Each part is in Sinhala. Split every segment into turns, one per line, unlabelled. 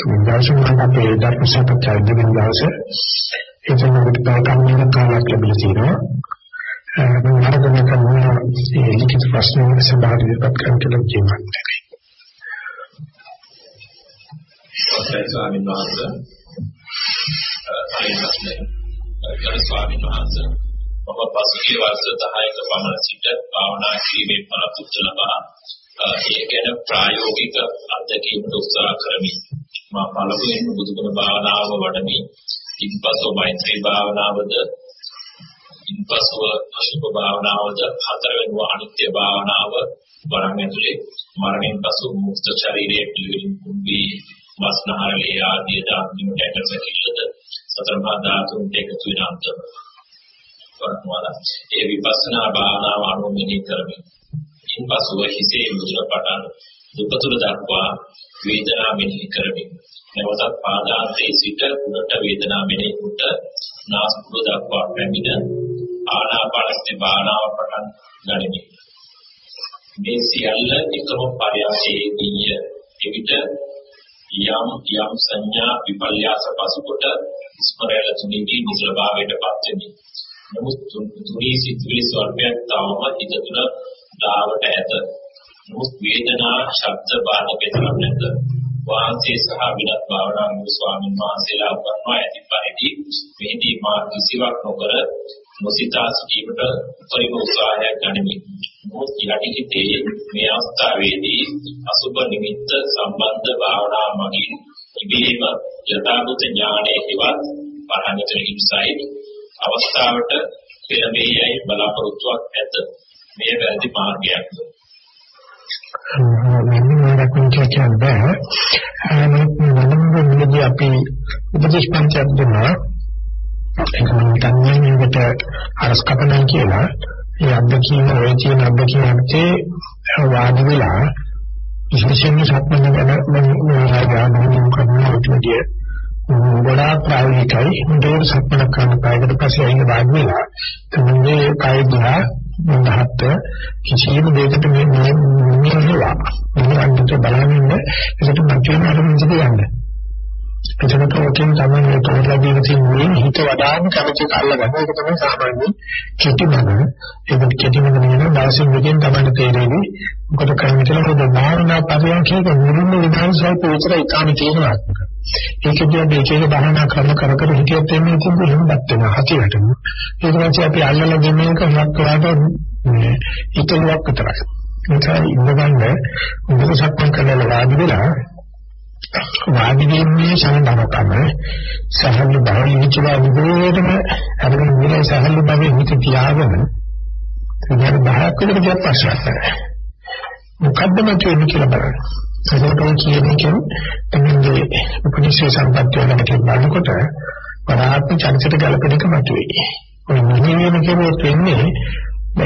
දවසේ මම අපේ ධර්ම සාකච්ඡා දෙවෙනි දවසේ එතන අපිට කම්මින කාලයක් ලැබිලා තියෙනවා. මම හදන කරන මේ ලිඛිත ප්‍රශ්න වල සභාවට ඉදිරිපත් කරන්න කියලා කියනවා.
අවසරයි ස්වාමීන් වහන්සේ. අයි ප්‍රශ්නේ. ගරු ස්වාමීන් වහන්සේ. මම පසුගිය වර්ෂ 10ක පමණ සිට භාවනා කිරීමේ පරපුච්ච ලබා ඒ ගැන ප්‍රායෝගික අත්දැකීම් උත්සාහ කරමි. මා පළමුවෙන් බුදුගුණ භාවනාව වඩමි. ඉන්පසු මෛත්‍රී භාවනාවද ඉන්පසුව අශුභ භාවනාවද හතරවෙනි අනිත්‍ය භාවනාව වරන් ඇතුලේ මරණයෙන් පසු මුක්ත ශරීරයේ පිළිවිලින් කුඹී වස්නහරලේ ආදී ධාතුන්ට ඇටසැකිල්ලද සතර මහා ධාතුන්ට එකතු වෙන අන්තම වරණවල ඒ විපස්සනා භාවනාව අනුමෙහි කරමි. ඉන්පසුව හිසේ මුදුන පටන් දුපතුල දක්වා වේදනා මෙනෙහි කරමි. නැවතත් පාදාන්තයේ සිට උඩට වේදනා මෙනෙහි කොට නාස්පුඩ දක්වා පැමිණ ආනාපානසති භාවනාව පටන් ගනිමි. මේ සියල්ල එකම පරයයේදී එවිට යම් යම් සංඥා විපල්යාස පසුකොට ස්මරණ තුනී නිසල භාවයට පත් වෙමි. නමුත් තුනී සිතුවිලි ස්වල්පයක් තවම හිත තුළ දාවට ඇත. නමුත් වේදනා ශබ්ද බාධක තරම් නැත. වාන්සේ සහ විනත් භාවනා මුළු ස්වාමීන් වහන්සේලා උගන්වා ඇති පරිදි මෙහිදී මා කිසිවක් නොකර නොසිතා සිටීමට උපරිම උත්සාහයක් ගනිමි. මොහොත් යටිහිතේ මේ අවස්ථාවේදී අසුබ නිමිත්ත සම්බන්ධ භාවනා මගින් ඉබේම යථාභූත ඥානයේ හිවත් පරණිත ඉන්සයිට් අවස්ථාවට පෙරමෙයයි බලාපොරොත්තුවක් ඇත. මේ වැරදි මාර්ගයක්ද?
මම රකුණු කියන බෑ. අනේ මම අපි උපදේශ පන්තියක් දුන්නා. ඒක මම දන්නේ මේකට අරස් කපනවා කියලා. ඒ අද්දකීම ඔය කියන අද්දකීමත්තේ වාදි වෙලා විශේෂයෙන්ම සත්මන ගැන මම ආගමන කරනවා උතුම්දිය. ගොඩාක් ප්‍රායෝගිකයි. මුදේට සත්මන කරන කායකට පස්සේ අයින් වාදි වෙලා තමයි කාය දිහා මහත් කිසියම් දෙයකට මේ මේ නිරලා මේ අන්තිමට බලන්නේ. ඒකට මම කියන අරමුණ ඉඳලා එතකොට ඔකෙන් තමයි මේ තෝරලා දීන තියෙන්නේ හිත වඩාම කැමති කල්ල ගන්න. ඒක තමයි සාමාන්‍ය කෙටිමන. ඒක කෙටිමන නෙවෙයි දවසින් දෙකෙන් තමයි තේරෙන්නේ. මොකද කරන්නේ කියලා පොඩ භාවනා පරියන්කේක මුලින්ම විනාඩි සල්ප විතර ඉතාලි තියෙනවා. ඒකදී අපි එක එක භාවනා කරන කර කර හිතියත් එන්නේ ඉතින් හිමවත් වෙනවා හතියටම. ඒක නිසා අපි අල්ලලා දෙන එක හුලක් කරාට මේ හිතලුවක් විතරයි. ඒකයි ඉඳගන්න උදේ සක්මන් කරලා වාඩි වෙලා වාඩි වෙන්නේ සමබරකම සහල් බව ඉච්චලා විදිහටම අපිට මේ සහල් බවේ හිත තියාගෙන ඉතින් බහක් විතර ගියත් ප්‍රශ්නයක් නැහැ මොකද්ද මම කියන්නේ කියලා බලන්න ඒකට කියන එක තමයි උපනිෂේ සම්පත්තිය ගැන කියනකොට පරාත්ම චරිතයට ගැලපෙන එක මතුවේ. ඔය නිහින කියනොත් වෙන්නේ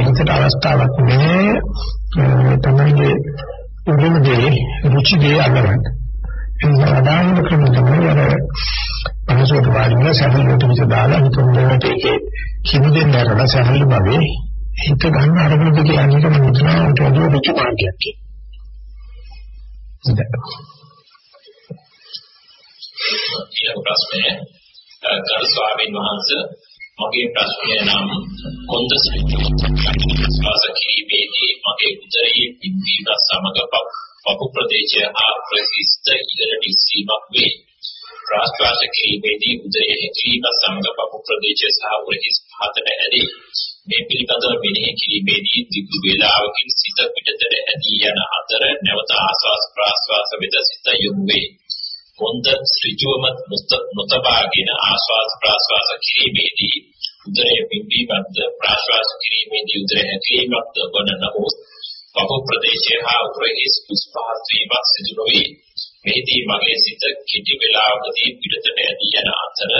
හිතට අවස්ථාවක් නෑ තමයි උගම දේ රුචි දේ අල්ලගන්න. ඒ සාධාරණ ක්‍රම තමයි අර පහසුවට වාඩි වෙලා සැහැල්ලුවට විස දාලා හිතුනේට ඒකේ කිමිදෙන් නරන සැහැල්ලු භාවයේ හිත ගන්න අරගෙන කියන්නේ කම නිතරම උදේ රුචි මාර්ගයක්
කියන ප්‍රශ්නය ගරු ස්වාමීන් වහන්සේ මගේ ප්‍රශ්නය නම් කොන්ද ශ්වාස කිරීමේදී මගේ උදරයේ පිම්බීම සමග පපු ප්‍රදේශය හා ප්‍රසිද්ධ ඉහළට ඉස්සීමක් වේ. ප්‍රාශ්වාස කිරීමේදී උදරයේ හැකිලිම සමග පපු ප්‍රදේශය සහ උරහිස් පහතට ඇදී මේ පිළිබඳව මෙනෙහි කිරීමේදී දිගු වේලාවකින් සිත පිටතට ඇදී යන අතර නැවත ආශ්වාස ප්‍රාශ්වාස වෙත සිත යොමු වේ. කොන්ද ඍජුවම නොතබාගෙන ආශ්වාස ප්‍රාශ්වාස කිරීමේදී උදරයේ පිම්බීමක්ද ප්‍රාශ්වාස කිරීමේදී උදරය හැකිලීමක්ද වන නමුත් වපු ප්‍රදේශය හා උරහිස් පුස්පහත් වීමක් සිදු නොවේ. මෙහිදී මගේ සිත කිටි වේලාවකදී පිටතට ඇදී යන අතර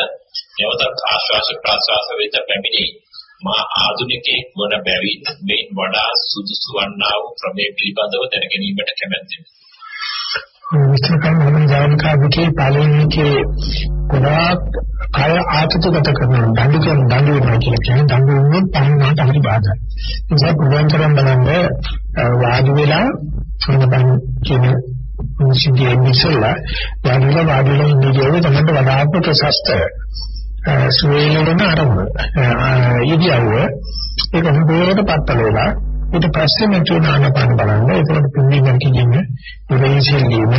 නැවතත් ආශ්වාස ප්‍රාශ්වාස වෙත පැමිණේ. මා ආධුනිකයෙක් වන බැවින් මේ වඩා සුදුසු වන්නා වූ ක්‍රමයේ පිළිබඳව දැන ගැනීමට කැමැත්තෙමි.
විස්තර කරන මොන ජානකාවකේ පළවෙනිකේ ගොඩාක් කය ආතතිගත කරන දඬු කියන දඬු වෙනවා කියලා කියන්නේ දඬු වුණොත් පහිනාට හරි බාධායි. ඒ නිසා පුළුවන් තරම් බලන්න වාඩි වෙලා සම්බන් කියන සිද්ධියේ ඉස්සෙල්ලා වාඩිලා වාඩිලා ඉඳියෝ තමයි වඩාත් ප්‍රශස්ත සුවේලන අරමුණ. ඉදියව ඒක හොඳට පත්තල වෙලා ඊට පස්සේ මෙතුණ ආනපාන බලන්න ඒකට පිළිගන්න කියන්නේ ඉරේෂෙල්ලීම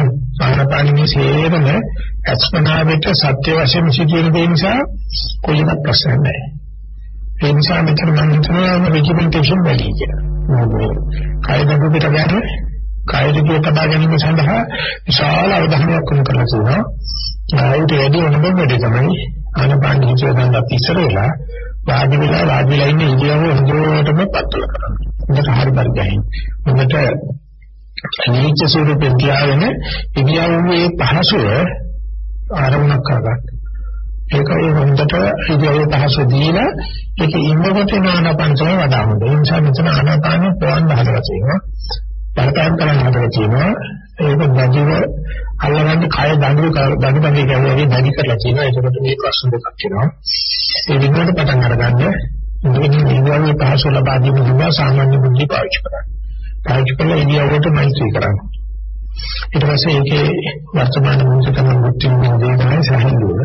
ආනපානයේ සේරම අස්පනාවෙට සත්‍ය වශයෙන් සිදුවෙන දේ නිසා කොයිවත් ප්‍රශ්න නැහැ. ඒ නිසා මෙතන මම හිතනවා රෙජිමෙන්ටේෂන් වැඩි කියලා. කායදක පිට ගන්න කායදිකේ තබා ගැනීම සඳහා විශාල අවධානයක් යොමු කරලා තියෙනවා. ආයුධ වැඩි වෙනකොට වැඩි තමයි ආනපාන හිතේ ගන්න ඉස්සර වෙලා වාඩි වෙලා වාඩි වෙලා ඉන්න ඉරියව්ව හොඳටම පත්තල කරනවා. හොඳට හරි පරිගහින්. හොඳට අනිච්ච ස්වරූපෙන් තියාගෙන ඉරියව්වේ පහසුව ආරම්භ කරගන්න. ඒකයි හොඳට ඉරියව්ව පහසුව දීලා ඒක ඉන්නකොට ආනාපානසම වඩා හොඳයි. ඒ නිසා මෙතන ආනාපාන ප්‍රවන්න හදලා තියෙනවා. බලපෑම් කරන්න හදලා තියෙනවා. ඒක බැඳිව අල්ලගන්න කය දඬු දඬු බැඳී ගැහුවාගේ බැඳි කරලා තියෙනවා. ඒකට මේ ප්‍රශ්න දෙකක් එනවා. ඒ විදිහට පටන් අරගන්න ඉන්ද්‍රිය නිවර්ණ පහසු ලබා දීම සඳහා සාමාන්‍ය බුද්ධි පාවිච්චි කරන්න. පාවිච්චි කරලා ඉන්දියාවට මෛත්‍රී කරන්න. ඊට පස්සේ ඒකේ වර්තමාන මොහොතේ මුක්ති විඳින දේ සහල්ලුව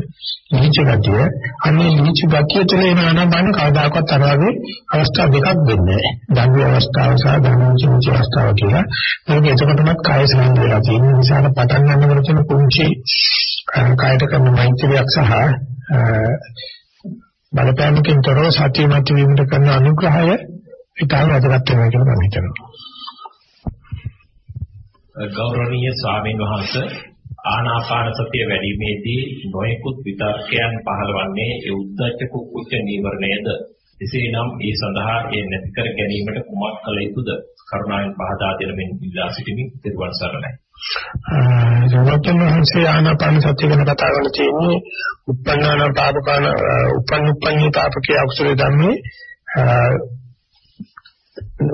නිච ගතිය අනේ නිච ගතිය තුළ එන ආනබන කවදාකවත් අර වගේ අවස්ථා දෙකක් දෙන්නේ නැහැ. ධර්ම අවස්ථාව සහ ධර්මචින්ච අවස්ථාව කියලා. මේක එතකොටමත් කාය සම්බන්ධ වෙලා තියෙන නිසා පටන් ගන්නකොට තියෙන කුංචි කායට කරන මෛත්‍රියක් සහ බලපෑමකින් තොරව සත්‍යමත් වීමට කරන අනුග්‍රහය ඉතාම වැදගත් වෙනවා කියලා මම හිතනවා.
ගෞරවනීය ස්වාමීන් වහන්සේ ආනාපාන සතිය වැඩිීමේදී නොයෙකුත් විතර්කයන් පහළවන්නේ ඒ උද්දච්ච කුක්කුච්ච නීවරණයද? එසේනම් ඒ සඳහා ඒ නැති කර ගැනීමට කුමක් කළ යුතුද? කරුණාවෙන් පහදා දෙන මෙන් ඉල්ලා සිටිමින් තිරුවන් සරණයි.
ජනතන් වහන්සේ ආනාපාන සතිය ගැන කතා කරලා තියෙන්නේ උපන්නාන පාපකාන උපන් උපන්නී පාපකේ අකුසල ධම්මේ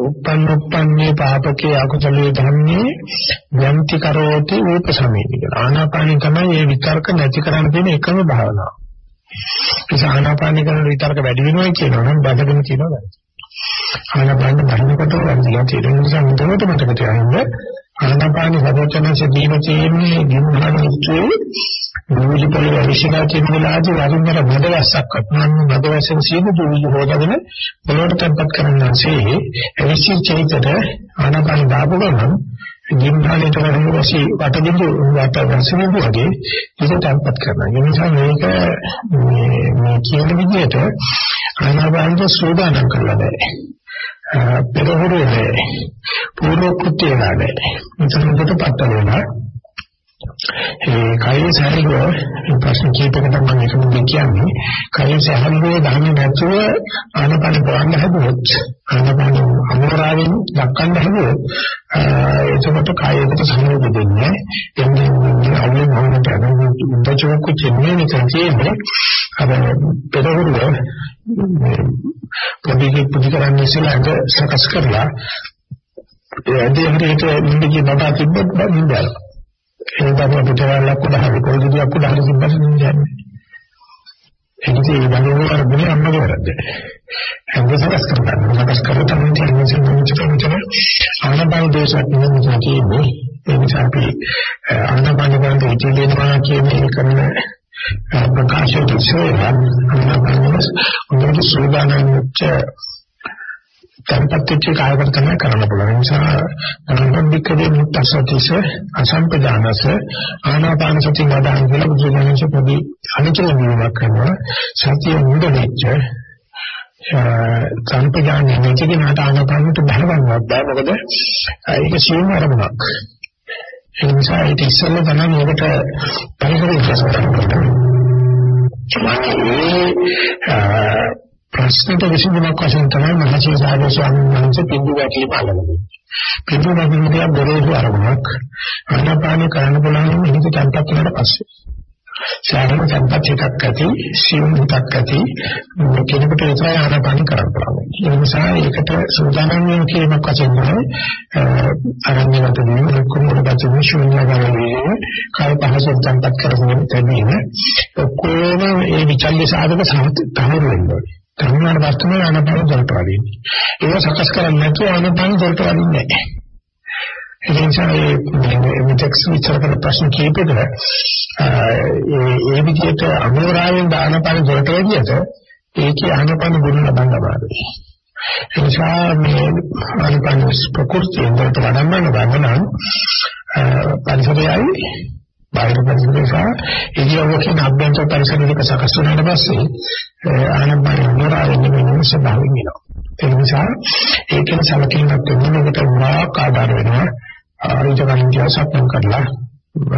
උපන් උපන්නේ පාපකේ අකුසලයේ ධම්මේ යම්ති කරෝති උපසමේති කියලා. ආනාපානෙ තමයි මේ විතර්ක නැති කරන්න තියෙන එකම භාවනාව. ඒ ආනාපානෙ කරන විතර්ක වැඩි වෙනවා කියනවා නම් බඩගෙන කියනවා. ආනාපානෙ බහිනකොට වන්දිලා තියෙන නිසා මුදවට මතක තියාගන්න ආනාපාන සදෝචනසේ දීන තියෙන්නේ ගිම්හන ඉච්චේ නිවිපල විශ්ිකා කියන වෙලාවදී වරින්දර මදවස්සක් අත්නම් මදවසෙන් සීදු දුවි හොදගෙන පොළොවට තැම්පත් කරන්නාසේ එවිසි චෛතද ආනාපාන දාපු ගමන් ගිම්හනේට වරින් වශී වටදින්දු වට වශයෙන් වගේ ඒක තැම්පත් කරනවා. ඒ නිසා මේක මේ මේ කියන විදිහට ආනාපානට සෝදානම් කරලා බෑ. පෙරහුරුනේ පූර්ව කෘත්‍ය නැහැ. මෙතනකට පටල වෙනවා. ඒ කයින් සැහැල්ලුව ප්‍රශ්න කීපයකට මම එකම කියන්නේ. කයින් සැහැල්ලුව දහන්නේ නැතුව ආනපන බලන්න හැදුවොත් ආනපන අමරාවෙන් දක්වන්න හැදුවොත් එතකොට කායයකට සම්මුඛ දෙන්නේ එන්නේ අවුල මොනකට අනුමුදචෝක කියන්නේ නිකන් අර පෙරහුරුව පොඩි පුදි කරන්නේ ඉස්සෙල්ලා සකස් කරලා ඒ ඇදී හරියට නිදි නඩා තිබ්බත් බඳින්දලා ඒ තමයි පුතවල කුඩහරි කොල්දියක් කුඩහරි තිබ්බත් නිදන්නේ එනිසා ඒ බඳින්න අරගෙන අම්මගේ වැරද්ද. හැංග සකස් කරගන්න. සකස් කරලා තමයි තියෙන්නේ. සිංහල ආනපාන දේශයක් නෙමෙයි කියන්නේ. ඒ නිසා අපි ආනපාන කරන ඉතිරියනවා කියන එක කරන ප්‍රකාශයට ඉස්සෙල්ලා අනුමතනස් උන්ගේ සූදානම් වෙච්ච tempattiච්ච කායකට තමයි කරන්න පුළුවන්. ඒ නිසා අනුබද්ධිකදී මුත්තසතිස අසම්පදානස ආනාපාන සති වඩාන් කියලා බුදුදහමේ පොඩි අනිතර වීමක් කරනවා. සතිය මුදෙච්ච සම්පදාන්නේ නැතිගෙන ආනාපානට බහවන්නවත් බෑ. මොකද ඒක සියුම් අරමුණක්. ඒ නිසා ඒක ඉස්සෙල්ලා තමයි මේකට පරිසරය ඉස්සෙල්ලා ප්‍රශ්නට විසඳුමක් වශයෙන් තමයි මහසී සාගර ස්වාමීන් වහන්සේ පින්දු වැටීම අල්ලගන්නේ. පින්දු වැටීමේ බොරේසු අරමුණක් ආනාපාන කරන්න පුළුවන් මිනිත් තැන්පත් කරලා පස්සේ. සාරම තැන්පත් එකක් ඇති, සියුම් එකක් ඇති කෙනෙකුට විතරයි ආනාපාන කරන්න පුළුවන්. ඒ නිසා ඒකට සූදානම් වෙන කීමක් වශයෙන් තමයි අරණ්‍යගත වීම, කුමුලගත වීම, ශූන්‍යගත කාය පහසෙන් තැන්පත් කරගෙන තැබීම ඔක්කොම ඒ විචල්්‍ය සාධක සමතුලිත වෙනවා. කරුණාට වස්තුවේ ආනපාන දොරට වදින්නේ. ඒක සකස් කරන්නේ නැතුව ආනපාන දොරට වදින්නේ නැහැ. ඒ නිසා මේ මෙතෙක් විචාර කරන ප්‍රශ්න කීපෙක ඒ ඒ විදිහට අමෝරාවෙන් දානපන දොරට එදියට ඒකේ ආනපන ගුණ ලබන්න බෑ. ඒ නිසා මේ ආනපන ප්‍රකෘතියෙන් දොරට වඩන්න ගන්න නම් පරිසරයයි බාහිර පරිසරය සහ ඉදියවකින් අභ්‍යන්තර පරිසර දෙක සකස් වුණාට පස්සේ ආනපන අමෝරාවෙන් නෙමෙයි ස්වභාවයෙන් වෙනවා. ඒ නිසා ඒකෙන් සැලකීමක් දෙන්නකට උරාක් ආධාර වෙනවා. ආරිත කන්තිය සක්මන් කරලා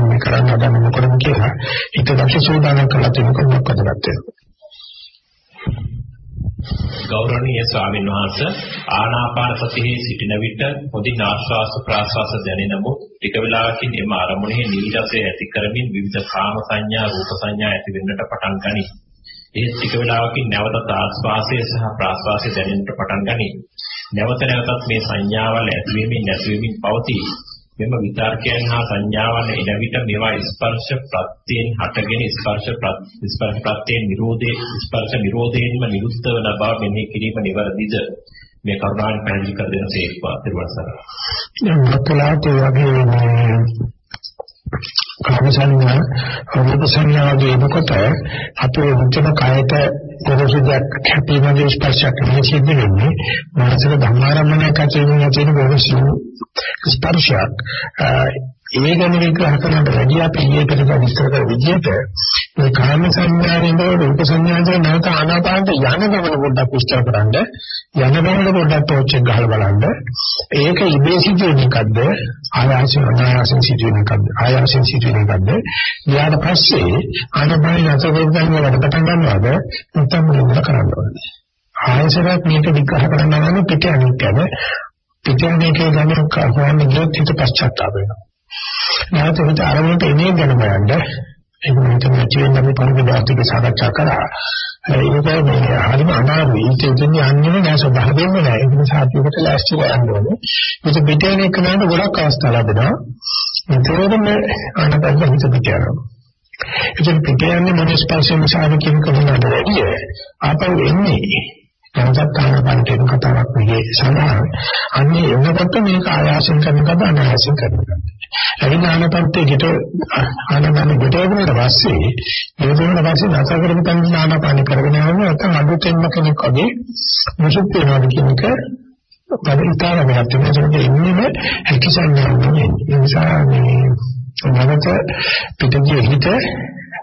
මේ කරන්න හදන මොකද කියලා හිත දැක්ක සූදානම් කරලා තියෙනකොට මොකද කරන්නේ
ගෞරවනීය ස්වාමීන් වහන්සේ ආනාපාන සතියේ සිටින විට පොඩි ආශ්වාස ප්‍රාශ්වාස දැනෙනමු ටික වේලාවකින් එම අරමුණෙහි නීරසය ඇති කරමින් විවිධ කාම සංඥා රූප සංඥා ඇති වෙන්නට පටන් ගනී. ඒ ටික වේලාවකින් නැවත ආශ්වාසය සහ ප්‍රාශ්වාසය දැනෙන්නට පටන් ගනී. නැවත නැවතත් මේ සංඥාවල් ඇතිවීමෙන් නැතිවීමෙන් පවතී. මෙම විතර්කයන් හා සංඥාවන් එන විට මේවා ස්පර්ශ ප්‍රත්‍යයෙන් හටගෙන ස්පර්ශ ස්පර්ශ ප්‍රත්‍යයෙන් නිරෝධේ ස්පර්ශ නිරෝධයෙන්ම නිරුද්ධ වන බව මෙහි කිරීම නිවැරදිද මේ කරුණාවෙන් පැහැදිලි කර දෙන සේක්වා තිරුවසර.
දැන් මතලාට වගේ මේ කාමසංඥා රූප සංඥාගේ එනකොට අපේ මුචන කායයට පොරොසුදක් කැපීමේ ස්පර්ශයක් සිද්ධ වෙන්නේ. මානසික ධර්මාරම්මණයක් ඇති වෙන තියෙන පොරොසු ස්පර්ශයක්. ඒ ගැන විග්‍රහ කරනට වැඩි අපි ඊයේ පෙරේද විස්තර කර විදිහට මේ කාම සංඥාවෙන් රූප සංඥාවෙන් නැවත ආනාපානට යන ගමන පොඩ්ඩක් විස්තර කරන්න. යන ගමන පොඩ්ඩක් ටෝච් එක ගහලා බලන්න. ඒක ඉබේ සිදුවෙන එකක්ද? ආයාසයෙන් අනායාසයෙන් සිදුවෙන එකක්ද? ආයාසයෙන් සිදුවෙන එකක්ද? ඊට පස්සේ ආනාපානය නැතවෙන් ගන්න වැඩ පටන් ගන්නවද? නැත්නම් මොනවද කරන්න ඕනේ? ආයසරයක් මේක විග්‍රහ කරන්න නම් පිට අනිත් යන පිට අනිත් ගමන කරන්නේ ගියොත් හිත පශ්චාත්තාප වෙනවා. නැවත හිත අරමුණට එන්නේ ගැන බලන්න ඒක මම තමයි කියන්නේ අපි පරිවිදාතික සාකච්ඡා කරා ඒක මේ හරිම අමාරුයි. ඒක ඉතින් යන්නේ නැහැ ස්වභාවයෙන්ම නැහැ. ඒ නිසා අපි ඒකට ලෑස්ති වෙන්න ඕනේ. ඒක පිටේන එක නේද ගොඩක් අවස්ථා ලැබෙනවා. ඒකෙම අනබද්ධ හිත පිට යනවා. ඉතින් පිටේ යන්නේ මොන ස්පර්ශයෙන් සාධ කියන කරුණාට වැඩිය ආපහු එන්නේ නැවතත් ආනපනට එන කතාවක් නෙවෙයි සඳහන්. අන්නේ එනකොට මේක ආයාසයෙන් කරන කද අනායාසයෙන් කරන කද. එවිට ආනපනට ගෙට ආනපන ගෙට වුණාට පස්සේ ඒ වුණාට පස්සේ නැස කරපු තැන ආනපන කරගෙන යනවා නැත්නම් අඩුතෙන්ම කෙනෙක් වගේ මුසුත් වෙනවා කියන එක පරිකාර වෙනත් වෙනසකට ඉන්නේ හැකි සංඥාවක්. ඒ නිසා මේ නැවත පිටගිය හිත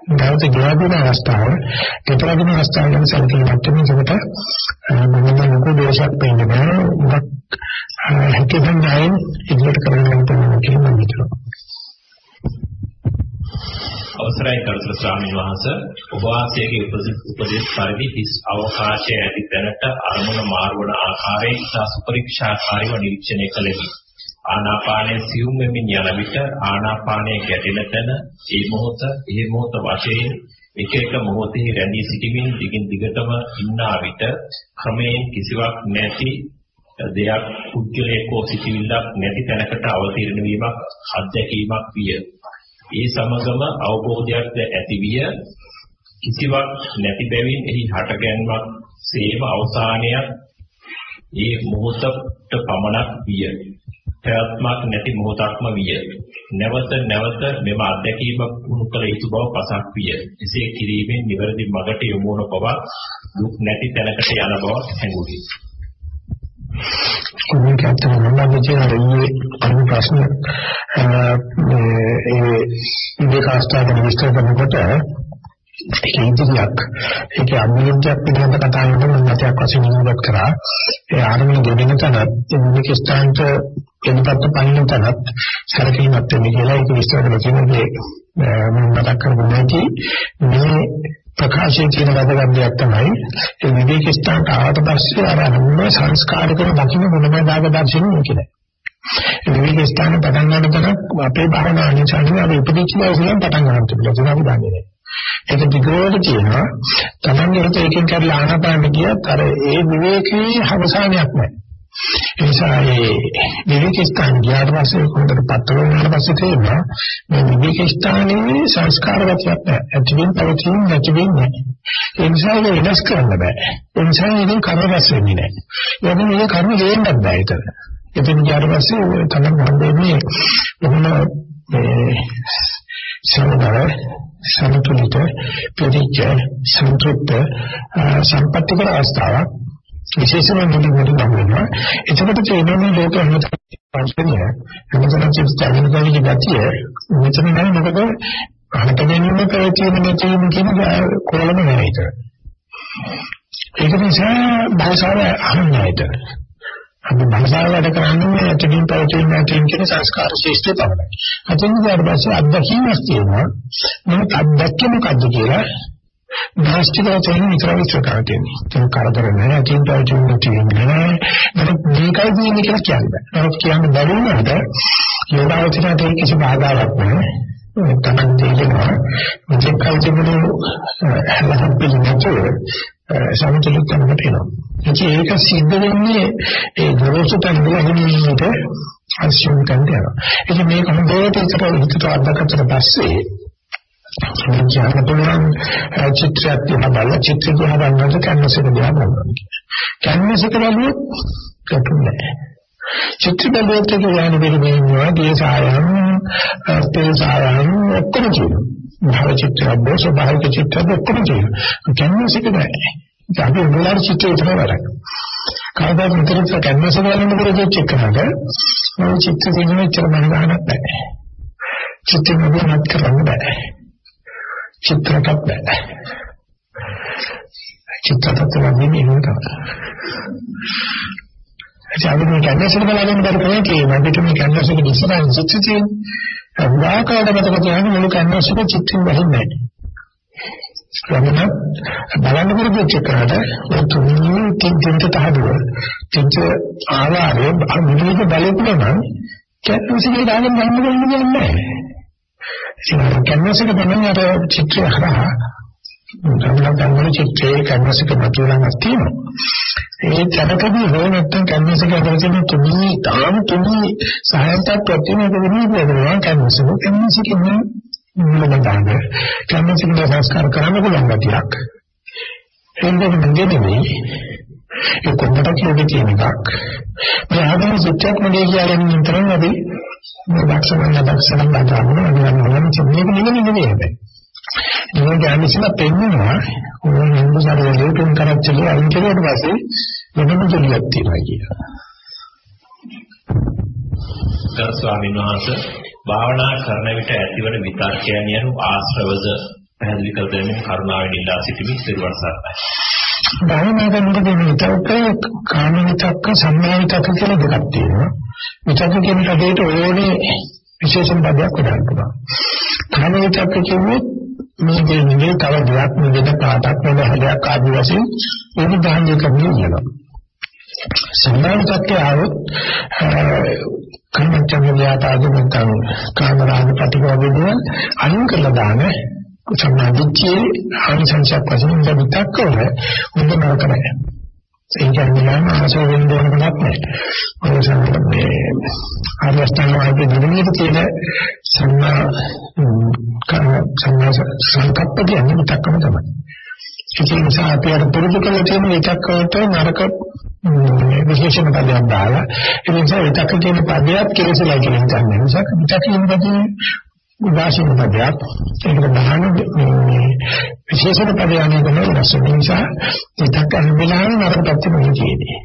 නැවත ගියාදුන අවස්ථාව, පිටරදින අවස්ථාව ගැන සැලකීමක් වෙනකොට මම මොකද දෝෂයක් පෙන්නේ නැහැ. මොකක් හැකෙන් නැයින් ඉදිරියට කරගෙන යන්න පුළුවන් කියලා මම හිතනවා.
අවසරයි කරුතර ස්වාමීන් වහන්සේ ඔබ වාසයේ උපදේශ පරිදි හිස් අවකාශයේ ඇති තැනට අරමුණ මාර්වන ආකාරයේ ඉතා සුපරික්ෂාකාරීව නිරීක්ෂණය කළෙමි. ආනාපානයේ සියුම් වෙමින් යන විට ආනාපානයේ ගැටෙන තැන ඒ මොහොත ඒ මොහොත වශයෙන් එක එක මොහොතේ රැඳී සිටමින් දිගින් දිගටම ඉන්නා විට ක්‍රමයෙන් කිසිවක් නැති දෙයක් පුද්ගලයෙකෝ සිටිවිල්ලක් නැති තැනකට අවතීර්ණ වීමක් අත්දැකීමක් විය. ඒ සමගම අවබෝධයක්ද ඇති විය කිසිවක් නැති බැවින් එහි හටගැන්මක් සේම අවසානයක් ඒ මොහොතට පමණක් විය. පැවැත්මක් නැති මොහොතක්ම විය. නැවත නැවත මෙම අත්දැකීම පුහුණු කළ යුතු බව පසක් විය. එසේ කිරීමෙන් නිවැරදි මඟට යොමු වන බව දුක් නැති තැනකට යන බව හැඟුණි.
කොහොමද අපතන මොනවද කියන්නේ අර ප්‍රශ්න ඒ දෙක අස්ථාන විස්තර කරනකොට ඒක ඉදිරියක් ඒක අභියෝගයක් පිළිබඳ කතා කරන මතයක් වශයෙන් ඉවත් කරා ඒ ආරම්භ දෙවෙනි තැනත් මේක ස්ථානට එනපත් පයින් තැනත් සැලකීමක් වෙන්නේ කියලා ඒක විස්තර කරලා තියෙනදී මම මතක් කරගන්න නැති මේ ප්‍රකාශයේ තියෙන වැදගත් දෙයක් තමයි ඒ විවේක ස්ථානට ආවට පස්සේ අර හැම සංස්කාරකම දකින්න මොනම දාග දර්ශනෙ කියන්නේ විවිධ ස්ථාන පටන් ගන්න තැන අපේ භාවනා අනිසංසය අපි උපදෙච්ච දවසේ පටන් ගන්න තිබුණා. ඒක අපි දන්නේ නැහැ. ඒක දිගට තියෙනවා. Tamange හිත එකෙන් කරලා ආනපාන ගියත් අර ඒ විවේකයේ අවසානයක් නැහැ. ඒ නිසා මේ විවේක ස්ථාන ගියාට පස්සේ කොහොමද පත්තර වුණාට පස්සේ තේරෙනවා මේ විවේක ස්ථානයේ සංස්කාර ගතියක් නැහැ. ඇතිවෙන් පවතින නැතිවෙන් නැහැ. ඒ නිසා ඒක වෙනස් කරන්න බෑ. ඒ නිසා ඒකෙන් කර්ම රැස් වෙන්නේ නැහැ. ඒ වගේම මේ කර්ම හේන්නත් බෑ ඒතර. එතන ගියාට පස්සේ තමයි හම්බෙන්නේ මොන මේ සමබර සමතුලිත පිළිච්ච සන්තුෂ්ත සම්පත්‍තිකර අවස්ථාවක්. විශේෂම මුලින් මුලින් ගන්නවා එතකොට තේරෙන්නේ ලෝක හැමතැනම පංචමිය හැමතැනම චිත්තයෙන් ගන්නේ ගැතිය මෙතන නෑ මොකද අහත ගැනීම ප්‍රයත්න නැතිවීම කියන කොළම නෑ ඒක ඒක නිසා භාෂාව අහන්නයිද අපි භාෂාව වැඩ කරන්නේ ඇතුලින් පවතින නැතිනම් කියන සංස්කාර ශේෂ්ඨය තමයි. අතින් ඊට පස්සේ අත්දැකීමක් තියෙනවා. මොකද අත්දැකීම මොකද්ද කියලා භාෂිතව තේරුම් විතර විතර කරන්නේ. ඒක කරදර නැහැ. අතින් පවතින නැතිනම් නේද? මේකයි දෙන්නේ කියලා කියන්නේ. නමුත් කියන්න බැරි වුණාට යෝගාවචරයට ඒක කිසි බාධාවක් නැහැ. තමන් තේරෙනවා මෙතෙක් කල් තිබුණු හැලහම් පිළිමතුව සමතුලිතකමට එනවා. ඒක සිද්ධ වෙන්නේ ඒ දරෝසු තන්දල හිමිනේට අශ්‍යම් කන්දේනවා. ඒක මේක හොඳට ඉතට හිතට අද්දකට පස්සේ කියන්න පුළුවන් චිත්‍රයක් දිහා බලලා චිත්‍රය දිහා බලනකොට කැන්වස් එක දිහා බලනවා. කැන්වස් එක බලුවොත් කටුන්නේ. චිත්‍ර බලුවොත් ඒක යන්නේ බෙරෙන්නේ දේශායම් තේසායම් ඔක්කොම කියනවා. භව චිත්‍රයක් ස්වභාවික චිත්‍රයක් ඔක්කොම කියනවා. කැන්වස් එක නෑ. අපි උගලාට චිත්‍රය විතරයි වැඩ. කවදාද මෙතනට කැන්වස් එක බලන්න කරේ චෙක් කරනද ඔය චිත්‍ර දෙන්නේ මෙච්චර මන ගන්නත් බෑ. චිත්‍ර මොනවත් කරන්න බෑ. චිත්‍රකත් බෑ. චිත්‍රකත් වගේ නෙමෙයි තමයි. අපි මේ කැන්වස් එක බලන්න බැරි කෙනෙක් කියනවා. අපිට මේ කැන්වස් එක ඉස්සරහින් චිත්‍ර තියෙනවා. උදාකරණ මතක තියාගන්න මුළු කැන්වස් එක චිත්‍රෙන් බහින්නේ නැහැ. ලබන බලන්න පුරුදු චක්‍රාට තුන්වෙනි තින්තින්ට තහදුව තින්ච ආවාරේ අනුවිද බලපෑම කැන්වසිකේ දාගෙන ගන්න දෙන්නේ නැහැ. ඉතින් කැන්වසික තමයි අර චිත්‍රය හරහා ගමන ගන්න චිත්‍රයේ කැන්වසික මතුවලා තියෙනවා. ඒ තැනකදී හෝ නැත්නම් කැන්වසික අතර තියෙන තුනී තාම තුනී සහයන්තක් ප්‍රතිමක වෙනවා කැන්වසික කැන්වසිකේ මුලම දාන්න කැමති කෙනා සංස්කාර කරන්න පුළුවන් ගැටියක්. එන්නේ නෙමෙයි? ඒ කොම්පට කියන්නේ තියෙන එකක්. මේ ආගම සත්‍යයක් නෙවෙයි කියන්නේ නිතරම අපි මේ දක්ෂමන්න දක්ෂමන්න බඳාගෙන අනිවාර්යයෙන්ම මේක නෙමෙයි නෙමෙයි හැබැයි ඒක කියන්නේ ඉස්සෙල්ලා පෙන්වනවා ඕන හින්දු සාරවලේ තුන් කරච්චලේ අයින් කරුවට පස්සේ වෙනම දෙයක් තියෙනවා කියලා.
ගරු ස්වාමීන් වහන්සේ භාවනා කරන විට ඇතිවන විතර්කයන් යනු ආශ්‍රවද පැහැදිලි කර දෙමින් කරුණාවෙන් ඉල්ලා සිටිමි සිරුවන් සරණයි.
භාවනා කරනකොට මේ විතර්ක කාම විතර්ක සම්මා විතර්ක කියලා දෙකක් තියෙනවා. විතර්ක කියන කඩේට ඕනේ විශේෂම පදයක් උදාහරණ පුළුවන්. කාම විතර්ක කියන්නේ මේ දෙන්නේ තව දෙයක් නෙවෙයි කාටක් වෙන හැඩයක් ආදි වශයෙන් ඒක දාන්නේ කරන්නේ කියනවා. සම්මා විතර්කය આવොත් කම්මච්ඡන්ද ව්‍යාපාද නැත්නම් කාමරාග ප්‍රතිපදින අයින් කරලා දාන සම්මාදිච්චේ ආනිසංසයක් වශයෙන් දෙවිතක් වල උඹ නරක නැහැ. ඒ කියන්නේ නම් ආසව වෙන්න ඕන කමක් නැහැ. ඔය සම්මේ ආර්යස්ථාන මාර්ගයේ දිනෙක තියෙන සම්මා සම්මා සංකප්ප කියන්නේ විතක්කම තමයි. ඒ නිසා අපි අර පුරුදු කරලා තියෙන විතක්කවට නරක විශේෂණ පදයක් දාලා ඒ නිසා විතක කියන පදයක් කෙලෙසලා කියන ගන්න නිසා විතක කියන පදේ උදාසීන පදයක්. ඒකට බහන මේ විශේෂණ පදය අනුගමනය වෙනස් වෙන නිසා විතක අනුබලන නරක පැත්තේ මොකද කියන්නේ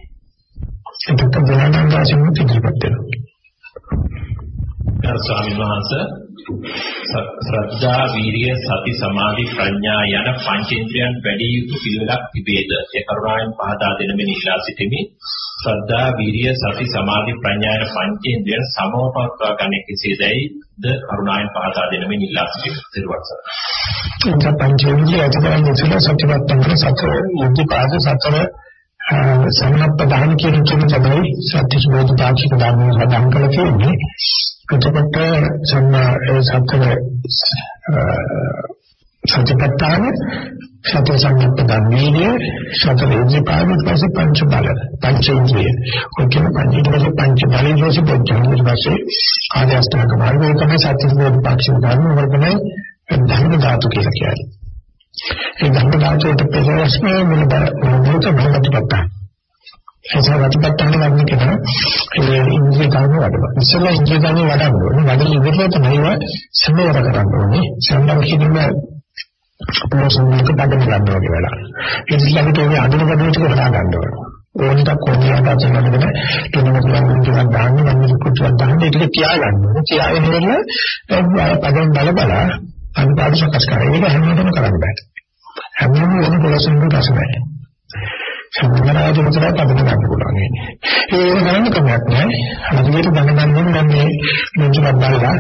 ඒකට බලන දාසින් ඉදිරිපත්
වෙනවා. ස්වාමීන් වහන්සේ ශ්‍රද්ධා වීරිය සති සමාධි ප්‍රඥා යන පංචේන්ද්‍රයන් වැඩි යුතු පිළිවෙලක් තිබේද? ඒ කරුණාවෙන් පහදා දෙන මෙන් ඉල්ලා සිටිමි. ශ්‍රද්ධා වීරිය සති සමාධි ප්‍රඥා යන පංචේන්ද්‍රයන් සමවපත්වා ගන්න කෙසේදයි ද කරුණාවෙන් පහදා දෙන මෙන් ඉල්ලා සිටිමි. තිරුවත්ස
එතන පංචේන්ද්‍රය අධිකරණ ඉතල සත්‍යවත්තංග සතර යුද්ධපාද සතර සම්මප්පදාන කියන තුන තමයි සත්‍ය සුබෝධ පාක්ෂික ධර්ම සඳහන් කරලා තියෙන්නේ. එතකොට සම්මා සතර සත්‍යපට්ඨාන සතර සම්පදන් වීර්ය සතර ඉන්ද්‍රියපාද ඊපස්සේ පංච බල පංච ඉන්ද්‍රිය. ඔකේ පංච ඊපස්සේ පංච බල ඊපස්සේ පොච්චංග ඊපස්සේ ආදී අෂ්ටාංග මාර්ගය. තමයි සත්‍ය සම්බෝධ පාක්ෂික ධර්ම. වර්ගනේ ධර්ම ධාතු කියලා කියන්නේ. ඒ ධර්ම ධාතුවට පෙරස්ම මුල මුලක භවතිපත්තා එසා වතිපත්තාන වර්ණ කියන ඒ ඉන්ද්‍රිය ධර්ම වඩනවා. ඉස්සෙල්ලා ඉන්ද්‍රිය ධර්ම වඩන්න ඕනේ. වඩලා ඉවරලා තමයි සම්මෝර කරන්න ඕනේ. සම්මෝර කිරීම ප්‍රෝසන්නක බඩ ගන්න වගේ වැඩක්. ඒ නිසා අපිට ඔය අඳුන බඩේ ටික හදා ගන්න ඕනේ. ඕනට කොහොමද අදන්නගෙන තුනම පුළුවන් ටිකක් දාන්න මම කුට්ටියක් දාන්න ඒක තියාගන්න ඕනේ. තියාගෙන ඉවරලා පදන් බල බල අනිපාඩු සකස් කරා. ඒක හැමෝටම කරන්න බෑ. හැමෝම වෙන ප්‍රෝසන්නක රසයි. සම්මරාජ විතර පදන ගන්න පුළුවන් ඉන්නේ. ඒක කරන්න කමක් නැහැ. හරියට දැනගන්න ඕනේ මේ මුචුවක් බලලා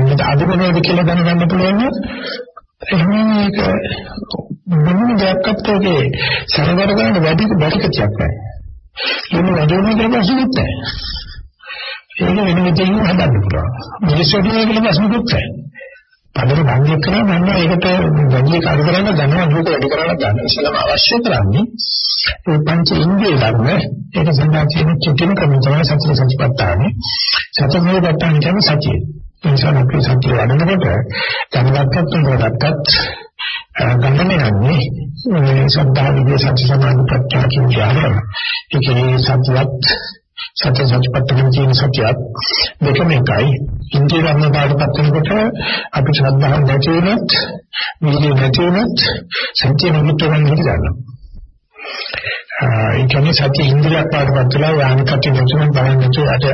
මේක අදුමනේද කියලා දැනගන්න පුළුවන් එහෙනම් මේක මොන දෙයක්වත් ඔගේ සරවර ගන්න වැඩි බඩකතියක් නැහැ. ඒක වැඩිම කියලා ප්‍රශ්නෙත් නැහැ. ඒක වෙන විදිහින් හදන්න පුළුවන්. මිනිස්සුන්ට මේක ප්‍රශ්නකුත් නැහැ. පදර භංගය කරා මම ඒකට වැඩි කාර්ය කරන්න දැනන දුක වැඩි කරන්න ගන්න. ඉස්සලම අවශ්‍ය කරන්නේ ඒ පංච ඉන්ද්‍රිය ධර්ම. ඒක සඳහා තියෙන චිතින ක්‍රම තමයි සත්‍ය සත්‍යපත්තානේ සත්‍ය මොකක්ද කියන්නේ සතියේ. නිසා අපි සත්‍ය වඩනකොට දැනගත්තත් උනගත්තත් ගමනේ යන්නේ මේ සද්ධා විද්‍ය සත්‍ය සමාධි ප්‍රත්‍යා කියන ඥානය. ඒකේ සත්‍යවත් සත්‍ය සත්‍යපත්තන කියන සත්‍යත් දෙකම එකයි. ඉන්දිය ගන්න පාඩපත් වෙනකොට අපි ශ්‍රද්ධාව නැති වුණත්, විද්‍ය නැති වුණත් සත්‍ය නිමිත්ත ගන්න හිත ගන්නවා. ඒ කියන්නේ සත්‍ය ඉන්ද්‍රියක් පාඩපත් වෙලා යානිකට නැතුනම් බලන්න නැතුව අද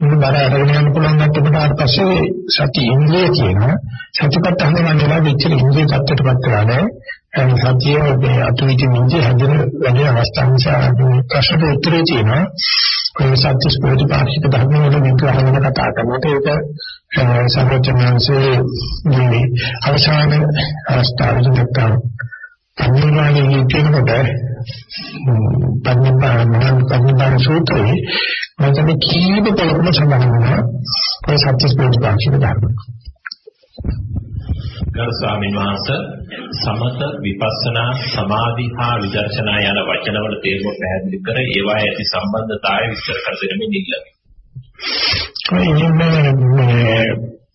මුළු බර අරගෙන යන්න පුළුවන් නැත්නම් ඊට පස්සේ සත්‍ය ඉන්ද්‍රිය කියනවා සත්‍යපත් හඳුනනවා විචිත ඉන්ද්‍රිය tattරපත් කරලා නැහැ සත්‍ය මේ අතුවිති ඉන්ද්‍රිය හැදෙන වැඩි අවස්ථා නිසා ප්‍රශ්නට උත්තරේ තියෙනවා. ඔය සත්‍ය ස්පෝටි පාක්ෂික ධර්ම වල විග්‍රහ වෙන කතා කරනකොට ඒක සර්වඥාන්සේ මේ අවසාන අවස්ථාවේදී නැත්තම් අනිවාර්යයෙන් කියනකොට පඤ්ඤාපාන පඤ්ඤාපාන සූත්‍රයේ මම කීප පොළොම සඳහන් වෙනවා ඔය සත්‍ය ස්පෝටි ධර්ම.
ගරු ස්වාමීන් වහන්සේ සමත විපස්සනා සමාධි හා විදර්ශනා යන වචනවල තේරුම පැහැදිලි කර ඒවා ඇති සම්බන්ධතාවය විස්තර කර දෙන්න
ඉල්ලමි.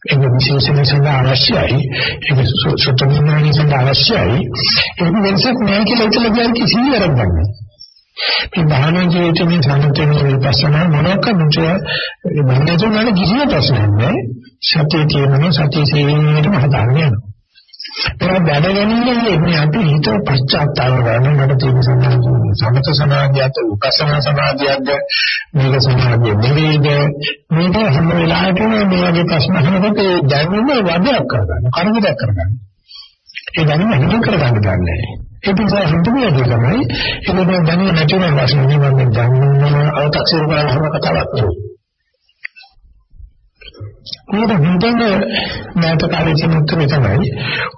ඒක විශේෂයෙන් සඳහා අවශ්‍යයි. ඒක සුත්තමනානි සඳහා අවශ්‍යයි. ඒක වෙනසක් නැහැ කියලා හිතලා ගියන් කිසි වැරද්දක් නැහැ මේ භාවනා ජීවිතේ සම්පූර්ණ විපස්සනා මොනක මුචය මනසුනන කිසිම ප්‍රශ්නයක් නැහැ. සතිය තියෙනවා සතිය සේවීමේටම හදාගෙන යනවා. ඒක දැනගැනීමේ මේ අපි හිත පශ්චාත්තාප කරන මට තියෙන සමාධිය. සමත සමාධියත් උපසනා සමාධියත් මේක සමාධිය නෙවෙයිද? මේක හැම වෙලාවෙම මේ වගේ ප්‍රශ්න අහනකොට ඒ දැනුම වදයක් කරගන්න කර්මයක් කරගන්න. ඒ දැනුම හිත කරගන්න ගන්නෑ ඒ නිසා හිතුවේ තමයි ඒක දැනුම නැති වෙන වශයෙන් මම දැනුම අවතක්සේරු කරන කතාවක් නෙවෙයි මේක හිතන නැත කාලේ තියෙන උත්තරේ තමයි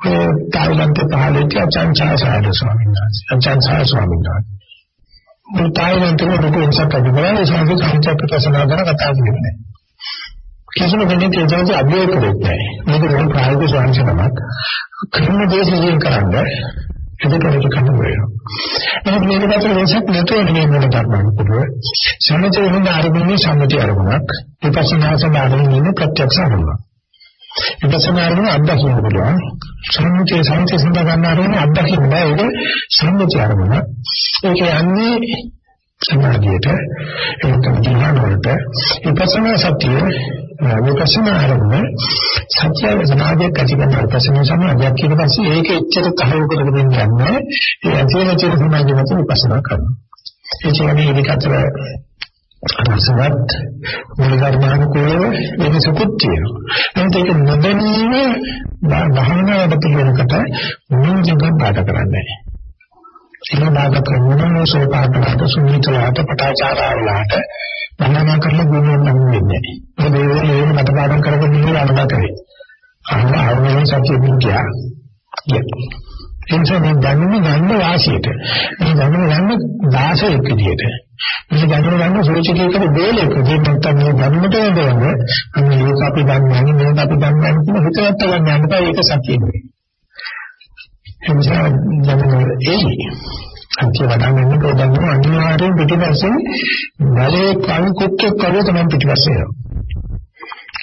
ඔය තායිලන්තේ පහළට අචාන්චාසාර ස්වාමීන් වහන්සේ. අචාන්චාසාර ස්වාමීන් වහන්සේ. මේ තායිලන්තේ ලොකු ඉන්සක් අධිපති සංඝ සංචාරක ප්‍රසන්න කරන කතා කියන්නේ කිසිම කෙනෙක් ඒ ජාති අභියෝග කරන්නේ නැහැ. මේක මොන ප්‍රායෝගික සංසනමක් කරන දේ සිහින් කරන්නේ එදකට කන්න වෙනවා. එහෙනම් මේක පැත්තට වෙනසක් නැතුව නෙමෙයි මොන ධර්මයක් පුළුව. සම්මතයේ හොඳ අරමුණේ සම්මතිය අරමුණක්. විපස්සනා සමාධියේ ප්‍රත්‍යක්ෂ අරමුණක්. විපස්සනා අරමුණ අත්දකින්න පුළුවන්. සම්මතියේ සම්මතිය සඳහා ගන්න අරමුණ අත්දකින්න බෑ. ඒක සම්මතිය අරමුණ. ඒක යන්නේ සමාධියට එතන ධ්‍යාන වලට විපස්සනා සතිය විපස්සනා ආරම්භ සත්‍ය සමාධිය කටිකන විපස්සනා සමාධියක් ඊට පස්සේ ඒක එච්චර තහවුරු කරගෙන යන්නේ ඒ ඇතිවෙන චිත සමාධිය මත විපස්සනා කරනවා ඒ කියන්නේ මේක අතර රසවත් මූලධර්මානුකූලව වෙනසකුත් තියෙනවා. එහෙනම් ඒක නොදැනීම භාවනාවට පිළිවෙලකට මුලින් ජීවත් බාධා කරන්නේ නැහැ. ඒක බාධා කරනවා සෝපානකට සුනිතලාට පටාචාරාවලාට භවනා කරලා ගුණයක් නම් වෙන්නේ නැහැ. මොකද ඒ වෙලේ මට පාඩම් කරගෙන ඉන්න අනුමත කරේ. අහන ආවරණ සත්‍ය විද්‍යා. එනිසා මේ දැනුම ගන්න වාසියට. මේ දැනුම ගන්න 16 විදියට. මේ දැනුම ගන්න සෝචකයකට දෙලෙක දෙන්නත් මේ දැනුමට වෙනවද? අන්න ඒක අපි දන්නේ මේක අපි දන්නේ කියලා හිතවත් ගන්න යන්න බෑ ඒක සත්‍ය නෙවෙයි. එනිසා දැනුම එයි. අන්තිම වඩන්නේ පොඩ්ඩක් අනිවාර්යෙන් පිටිපස්සේ බලේ කල් කුක්ක කරේ තමයි පිටිපස්සේ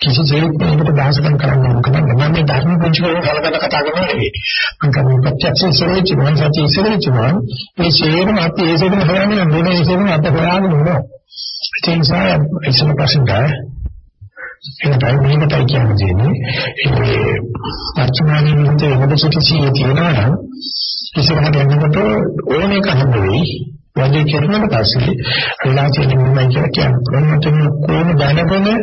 කිසිසේත් මේකට දහසකම් කරන්න ඕන කම මම මේ ධර්ම පුංචිකව කලකට කතා කරනවා නෙවෙයි මම කියන්නේ ප්‍රත්‍යක්ෂ ඉස්සරෙච්ච මම සත්‍ය ඉස්සරෙච්ච මම මේ ශේරම අපි ඒ සේරම හොයන්නේ මොන ඒ සේරම අප හොයාගෙන ඉන්නවා ඒ නිසා ඉස්සර ප්‍රශ්න එනටයි මේකටයි කියන්නේ. ඒ වර්තමානයේ විදිහට මොකද සිටිසිය තියෙනවා නම් ඉස්සරහට යනකොට ඕන එක හම්බෙයි වැඩි කරනකොට පස්සේ අල්ලා කියන මොනවයි කියලා කියන්නේ ප්‍රමතන කොහොම දැනගෙන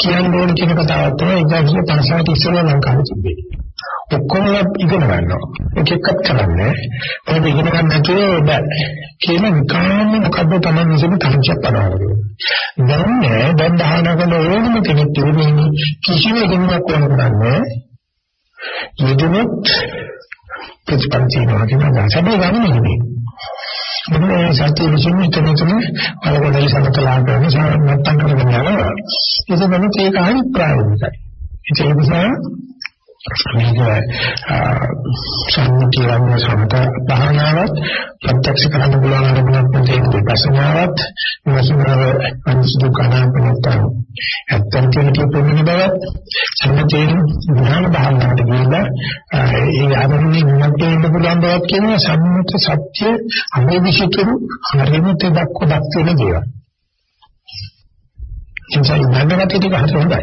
කියන්න ඕන කියන කතාවක් තමයි 1950 ඉස්සෙල්ලා ලංකාවේ තිබෙන්නේ. ඔක්කොම ඉගෙන ගන්නවා. එක එකක් කරන්නේ. ඒක ඉගෙන ගන්න නැතුව බෑ. කියන නිකාම මොකද්ද තමයි විසම තංචක් පනවන්නේ. දැන් නෑ දැන් දහනකල ඕනම කෙනෙක් තිබෙන්නේ කිසිම දෙයක් ඕන කරන්නේ. යෙදුනොත් ප්‍රතිපල තියෙනවා කියන අදහස. හැබැයි ගන්න නෙමෙයි. මොකද සත්‍ය විශ්ින් මෙතන තුන අලගොඩලි සමතලා කරන නැත්තම් කරගෙන යනවා. ඒක වෙනත් ඒක හරි ප්‍රායෝගිකයි. ඒ නිසා මේක සම්මුතියම සමත භාවනාවත් ප්‍රත්‍යක්ෂ කරන්න පුළුවන් අරමුණක් නෙවෙයි විපස්සනාවත් විපස්සනාව අනිසුදු කනාපනත් ඇත්තම කියන පොමින බවත් සම්මුතියෙන් ධ්‍යාන භාවනාවට ගිහිල්ලා ඒ ආරම්භයේ නිමත් වෙන්න පුළුවන් බවත් කියන සම්මුත සත්‍ය අනිවිසිතුරු හරියට දක්ව දක්වන දේවල්. එනිසා ඉන්නකට ටික හරි හොඳයි.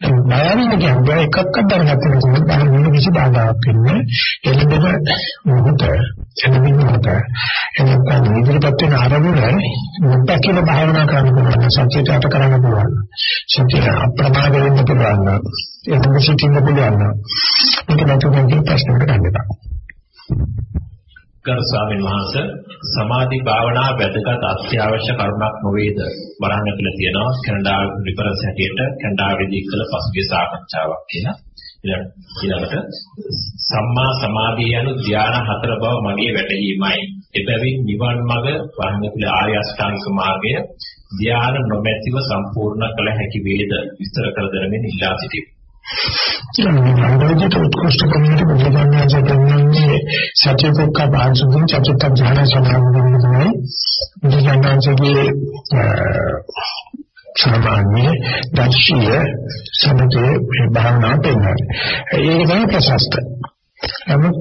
බයවෙන්න කියන්නේ එකක්වත් දැනගත්තේ නැතුව බාහිර වෙන කිසි බාධාවක් වෙන්නේ. එළඹෙන මොහොත එළඹෙන මොහොත. එනකන් ඉදිරියට වෙන ආරමුණ මුද්දා කියලා භාවනා කරන්න පුළුවන්. සත්‍යයට අට කරන්න පුළුවන්. සත්‍යය අප්‍රමාද වෙන්න පුළුවන්. එතන සිටින්න පුළුවන්. මේක නැතුව ප්‍රශ්නකට ගන්න එපා.
ගරු ස්වාමීන් වහන්සේ සමාධි භාවනා වැදගත් අත්‍යවශ්‍ය කරුණක් නොවේද? බලන්න කියලා තියෙනවා. කැනඩා රිෆරන්ස් හැටියට කැනඩාවේදී කළ පසුගිය සාකච්ඡාවක් කියලා. ඊළඟට සම්මා සමාධිය යනු ධ්‍යාන හතර බව මගේ වැටහීමයි. එබැවින් නිවන් මඟ වහන්න කියලා ආර්ය අෂ්ටාංගික මාර්ගය ධ්‍යාන නොමැතිව සම්පූර්ණ කළ හැකි වේද? විස්තර කර දෙමින් ඉල්ලා සිටිමි.
අනුරාධිත උත්කෘෂ්ඨ කමියට බුදුදහමේ කියන්නේ සත්‍යකෝක්ක පාංශුදුන් චතුත්ථ ඥාන සමාධිය තමයි බුදුදහමේ සාමාන්‍ය දර්ශීය සමතේ භාවනා පෙන්වන්නේ. ඒක තමයි ප්‍රශස්ත. නමුත්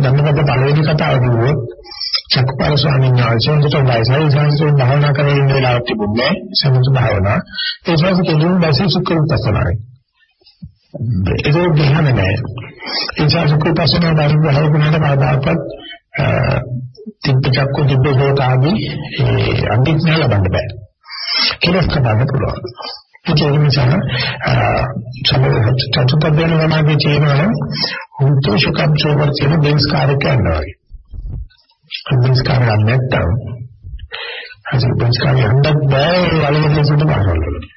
ධම්මපද පළවෙනි කතාව කිව්වොත් චක්කපාල ස්වාමීන් වහන්සේ උන්ට වයසයි සංසෝන් භාවනා කරගෙන ඉන්න වෙලාවක් තිබුණේ සමත භාවනා. ඒ ශාස්ත්‍රීය කෙලින් දැසි සුඛ උපසනායි. ඒක ධ්‍යාන නෑ. ඒ සාසුකපසන බාහිර වහුණාට බාධාපත් තිබ්බචක්ක තිබ්බෝතාදී ඒ අභිඥා ලබන්න බෑ. කෙලස් කඩන්න පුළුවන්. ඒක නිසා සමහර චතුපදයන් වනාගේ තියෙනවා හුතු සුඛම් චෝවර කියන බෙන්ස් කාර්ය කරනවා. බෙන්ස් කාර්ය නැත්තම් හරි බෙන්ස් කාර්ය හඳක් බෑ වලින් සිද්ධ බාරවල.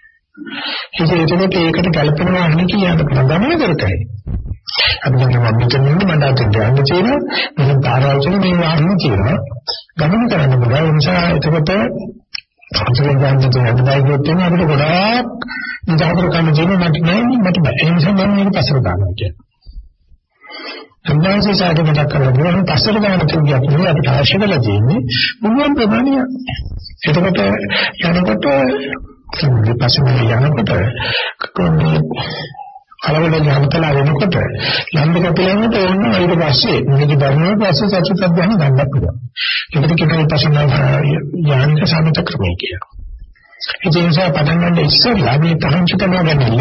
ඒක එතකොට ඒකට ගැලපෙනවා අන්න කියන්න ප්‍රධානම කරතයි. අපි දැන් මම මෙතන ඉන්න මට අද දැනන්න තියෙනවා මම පාරවල් මේ වාහන තියෙනවා. ගමන කරන්න බෑ ඒ නිසා එතකොට අතරින් ගන්න තියෙන අදයිගොත් තියෙන අපිට ගොඩාක් නිදාතර කන්න තියෙන මට නෑ මට බෑ. ඒ නිසා මම මේක පස්සට දානවා කියන්නේ. සම්මාසය සාධක මතක් කරලා බලන්න පස්සට දාන තුන්යක් නෙවෙයි අපිට අවශ්‍ය කරලා තියෙන්නේ මුලින්ම ප්‍රමාණය. එතකොට යනකොට විපස්සනා යනකොට කොහොමද කලවල යමතලා වෙනකොට ලම්බ කපලනකොට ඕන ඊට පස්සේ මේක ධර්මයේ පස්සේ සත්‍ය ධ්‍යාන ගන්නත් පුළුවන්. ඒකට කියන විපස්සනා යානික සමිත ක්‍රමය කියලා. ඒ නිසා පටන් ගන්න ඉස්සෙල්ලා මේ තහංච කරනවා ගැනීම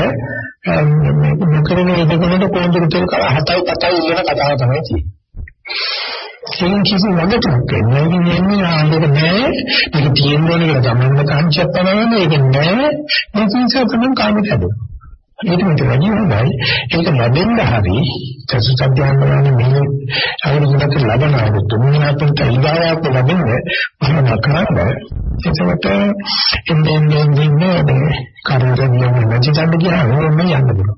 මේ මොකරන ඉදකනට කොහොමද කියලා කර හතයි පතයි ඉන්න කතාව තමයි තියෙන්නේ. ඒකෙන් කිසි වගකීමක් නැහැ. මේක ආන්දක නෑ. මේක තියෙන්නේ කියලා තමන්ම කාංශයක් තමයි මේක නෑ. මේ නිසා තමයි කාමයට හැදෙන්නේ. ඒක මෙතන වැඩි හොඳයි. ඒක ලැබෙන්න හරි චතුත්ථ වල මේ අවුරුද්දකට ලබන අවුරුද්ද මොනවාට ඉදාවක් ලැබෙන්නේ මම කරන්න. ඒකට එන්නේ ඉන්නේ කාර්යයෙන් නැති ගන්න ගියාම ඕනෙම යන්න පුළුවන්.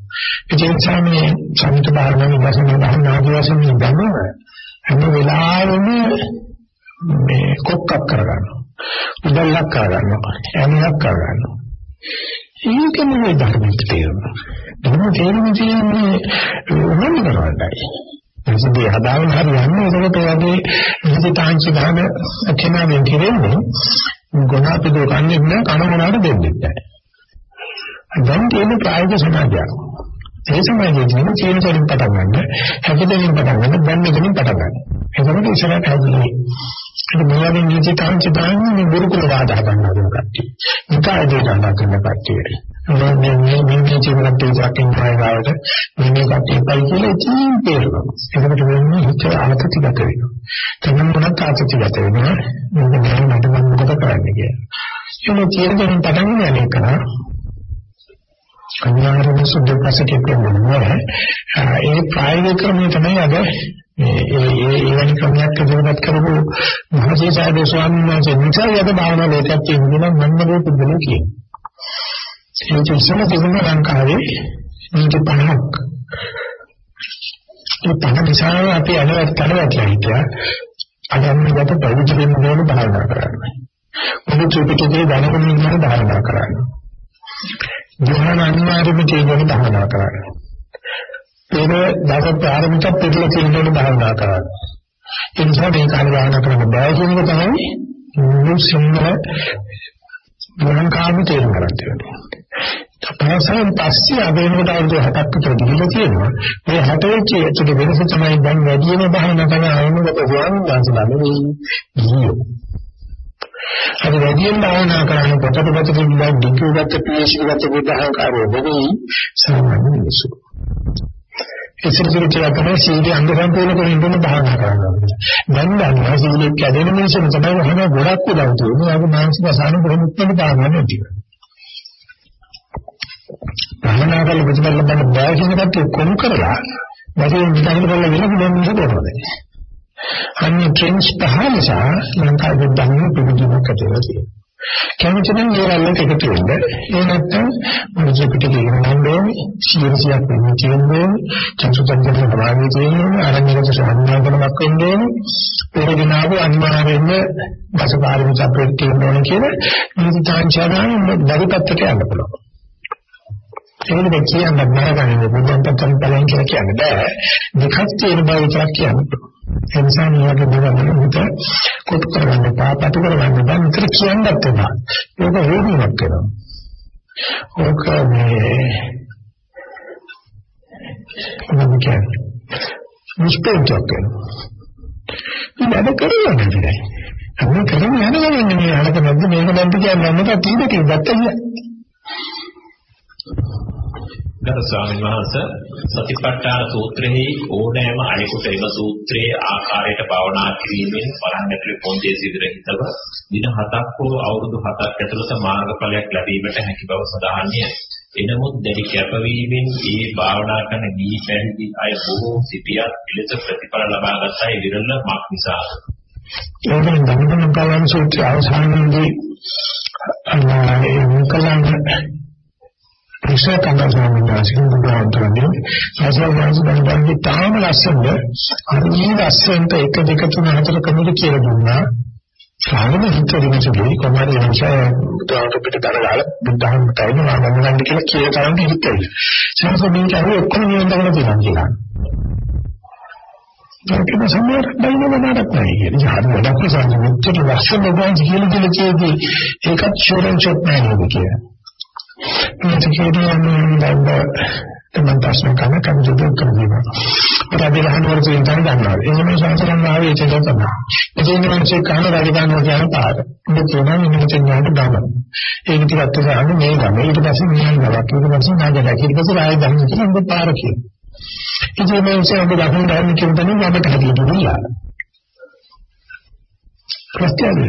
ඒ නිසා මේ සමිත භාවනාවේ ඉඳන් ගන්න ආදී වශයෙන් ඉඳන්ම හැම වෙලාවෙම මේ කොක්කක් කරගන්නවා. උදල්ලක් කරගන්නවා. ඇණයක් කරගන්නවා. ඒකම මේ ධර්මයට තේරෙනවා. ධර්ම තේරුම් කියන්නේ මොනවද කරන්නේ? ඉතින් හදාගෙන හරියන්නේ ඒකට වගේ විදිතාංශ ගන්න කෙනාගෙන් කියන්නේ ගුණාපි දෝකන්නේ නැහැ කන මොනවාට දෙන්නේ නැහැ. දැන් තියෙන ප්‍රායෝගික සමාජයක්. ඒ සමාජයේ ජීවිතයෙන් පටන් ගන්න, හැකදෙනින් පටන් ගන්න, දැන් මෙතනින් පටන් ගන්න. එතකොට ඉස්සරහට හැදෙන්නේ ඒක මොනවද නිදි තාංච දාන්නේ මේ ගුරුකුල වාද හදන්න කට්ටිය. නිකාය දෙන්න කරන කට්ටිය. මේ මේ මේ මේ ජීවිතේ ඉස්සරහින් කායවට මේ මේ කට්ටිය පයි කියලා ඉතින් තේරෙනවා. ඒකට වෙන්නේ හිත ආතතිගත වෙනවා. තමන් මොනක් ආතතිගත වෙනවා. මේක දැන් මට මම මොකද කරන්නේ කියලා. ඒක තීරණයෙන් පටන් ගන්න එක අනිවාර්යයෙන්ම සුද්ධපසකේ කියන්නේ ඒ ප්‍රායෝගික ක්‍රමය තමයි අද මේ ඒ ඒ එවැනි ක්‍රමයක් ඉදිරිපත් කරපු මහසීසාරද ස්වාමීන් වහන්සේ නිසා යද භාවනා ලෝකයක් තියෙනවා මම මේ පුදුම කියන්නේ. ඒක ඉස්සෙල්ලා තිබුණ ලංකාවේ මේක 50ක්. ඒ 50 නිසා අපි අනවත් කරවටලා හිටියා. අද අපි ගත පරිදි වෙන දේ භාවනා කරන්නේ. මොකද ත්‍රිපිටකයේ දැනගෙන ඉන්න භාවනා කරන්නේ. ධ්‍යාන අනිවාර්යම තියෙන භාවනා කරන්නේ. පෙර දවස් ප්‍රාරම්භක පිටල තියෙන භාවනා කරන්නේ. ඒ නිසා මේ කාර්ය භාවනා කරන්න බෑ කියන එක තමයි මුළු සිංහල ගුණකාම තේරුම් ගන්න තියෙනවා. අපහසුයෙන් පස්සේ අබේනකට අවුරුදු 7ක් විතර ගිහිල්ලා තියෙනවා. මේ 7 වෙච්ච ඒකට වෙනස තමයි දැන් වැඩිම භාවනා කරන ආයනකට ස්වාමීන් වහන්සේලා නෙවෙයි ගියෝ. අද වැඩියෙන් භාවනා කරන පොතට පොතට ඉඳන් ඩිග්‍රීගත PhD ගත විද්‍යාංකාරය නෙවෙයි සාමාන්‍ය මිනිස්සු. ඉතින් කියලා තමයි සීලේ අංග සම්පූර්ණ කරගෙන ඉන්න භාවනා කරනවා. දැන් දැන් සීලේ කැඩෙන මිනිස්සු තමයි වහන ගොඩක් උදව් තියෙන්නේ. ඒක මානසික අසහන කොහොමද උත්පන්න පාගන්න නැති. භාවනා කරලා ප්‍රතිඵල ලබන්න බෑ කියන කට්ටිය කොම් කරලා වැඩි විදිහට කරලා වෙන පුළුවන් මිනිස්සු කරනවා. අන්නේ ට්‍රෙන්ඩ්ස් පහලසා ලංකාවේ ධර්ම පිළිගන්නක තියෙනවා. කැමති නම් ඒ වලට එකතු වෙන්න. ඒ නැත්නම් මොකද පිටේ ඉගෙන ගන්න ඕනේ. සියලුසියක් වෙන්න තියෙන්නේ. චතුතන්තර ප්‍රමාණය තියෙන්නේ. අරණියක සම්මානකමක් වෙන්න ඕනේ. පෙරදිනාව අනිවාර්යයෙන්ම දසපාරමිත අපිට තියෙන්න ඕනේ කියලා නීති තාංචාරයෙන් බරිපත්තට යන්න පුළුවන්. ඒකද කියන්න බෑ ගන්නේ බුදුන් පතන් බලන් කියලා කියන්න බෑ. දෙකක් තියෙන බව විතරක් කියන්න පුළුවන්. ඒ නිසා මේක දෙවන උත කොට කරගන්න පාපතු කරගන්න බෑ විතර කියන්නත් එපා. ඒක වේදීමක් වෙනවා. ඕක මේ මොකද කියන්නේ? මුස්පෙන්ටක් වෙනවා. ඉතින් කරන්නේ නැහැ. අපි කරන්නේ යනවා නේ අනක නැද්ද මේක නැද්ද කියන්නේ මොකක්ද තීරකේ ගත්තා
ගරු ස්වාමීන් වහන්සේ සතිපට්ඨාන සූත්‍රෙහි ඕනෑම අයෙකුට එම සූත්‍රයේ ආකාරයට භවනා කිරීමෙන් වරන්නට පොන්දේ සිදුර හිතව දින 7ක් හෝ අවුරුදු 7ක් ඇතුළත මාර්ගඵලයක් ලැබීමට හැකි බව සඳහන්ය. එනමුත් දැඩි කැපවීමෙන් මේ භාවනා කරන දී පැහැදි අය බොහෝ සිටියත් එලෙස ප්‍රතිඵල ලබාගත් අය විරල මක් නිසා.
ඒකෙන් ධම්මපන කාලන සූත්‍රය අවසානයේදී අන්න ඒ මුකලන් විශේෂ කන්දසාමින් වාසිකින් බුදුහාමුදුරනේ සසවවාස බණ්ඩාරගේ තාම ලස්සනද? අනිත් ලස්සනට 1 2 3 4 කමිට කියලා දුන්නා. සාරම හිතෙන්නේ කොහොමද එනිසා බුදුහාමුදුර පිට දරගාල බුද්ධහම තයින නාමන්න කියලා කියන තරම් හිතෙන්නේ සමහරවිට මේක අර ඔක්කොම නියඳගෙන තියෙනවා කියලා. ඒකම සමහර බයිනව නඩක් නැහැ කියන්නේ. ජාන වැඩක් නිසා මෙච්චර ලස්සන බෝන්ස් කියලා කියලා කියේදී ඒකත් ෂෝරන් ෂොට් නැහැ කියලා. මේක කියන්නේ දැන් තමන් ප්‍රශ්න කරන කවුරුද කරන්නේ. ඒත් අපි ලහන වලට ඉඳන් ගන්නවා. ඒ නිසා සංසරණ ආවේ ඒක තමයි. ඒ කියන්නේ කන රජගන්න කියන පාර. මේ තුනම නිමිති ඥාන දාන. ඒක ටිකක් තමයි මේ ගම. ඊට පස්සේ මියනවා. ඊට පස්සේ නාගලා. ඊට පස්සේ ආයෙ ගන්න කියන පාර කියනවා. ඉතින් මේ ඉතින් ඔබ දකින්න දැන් කියන තැන ඔබට හදිසියේ දුන්නා. ප්‍රත්‍යක්ෂයි.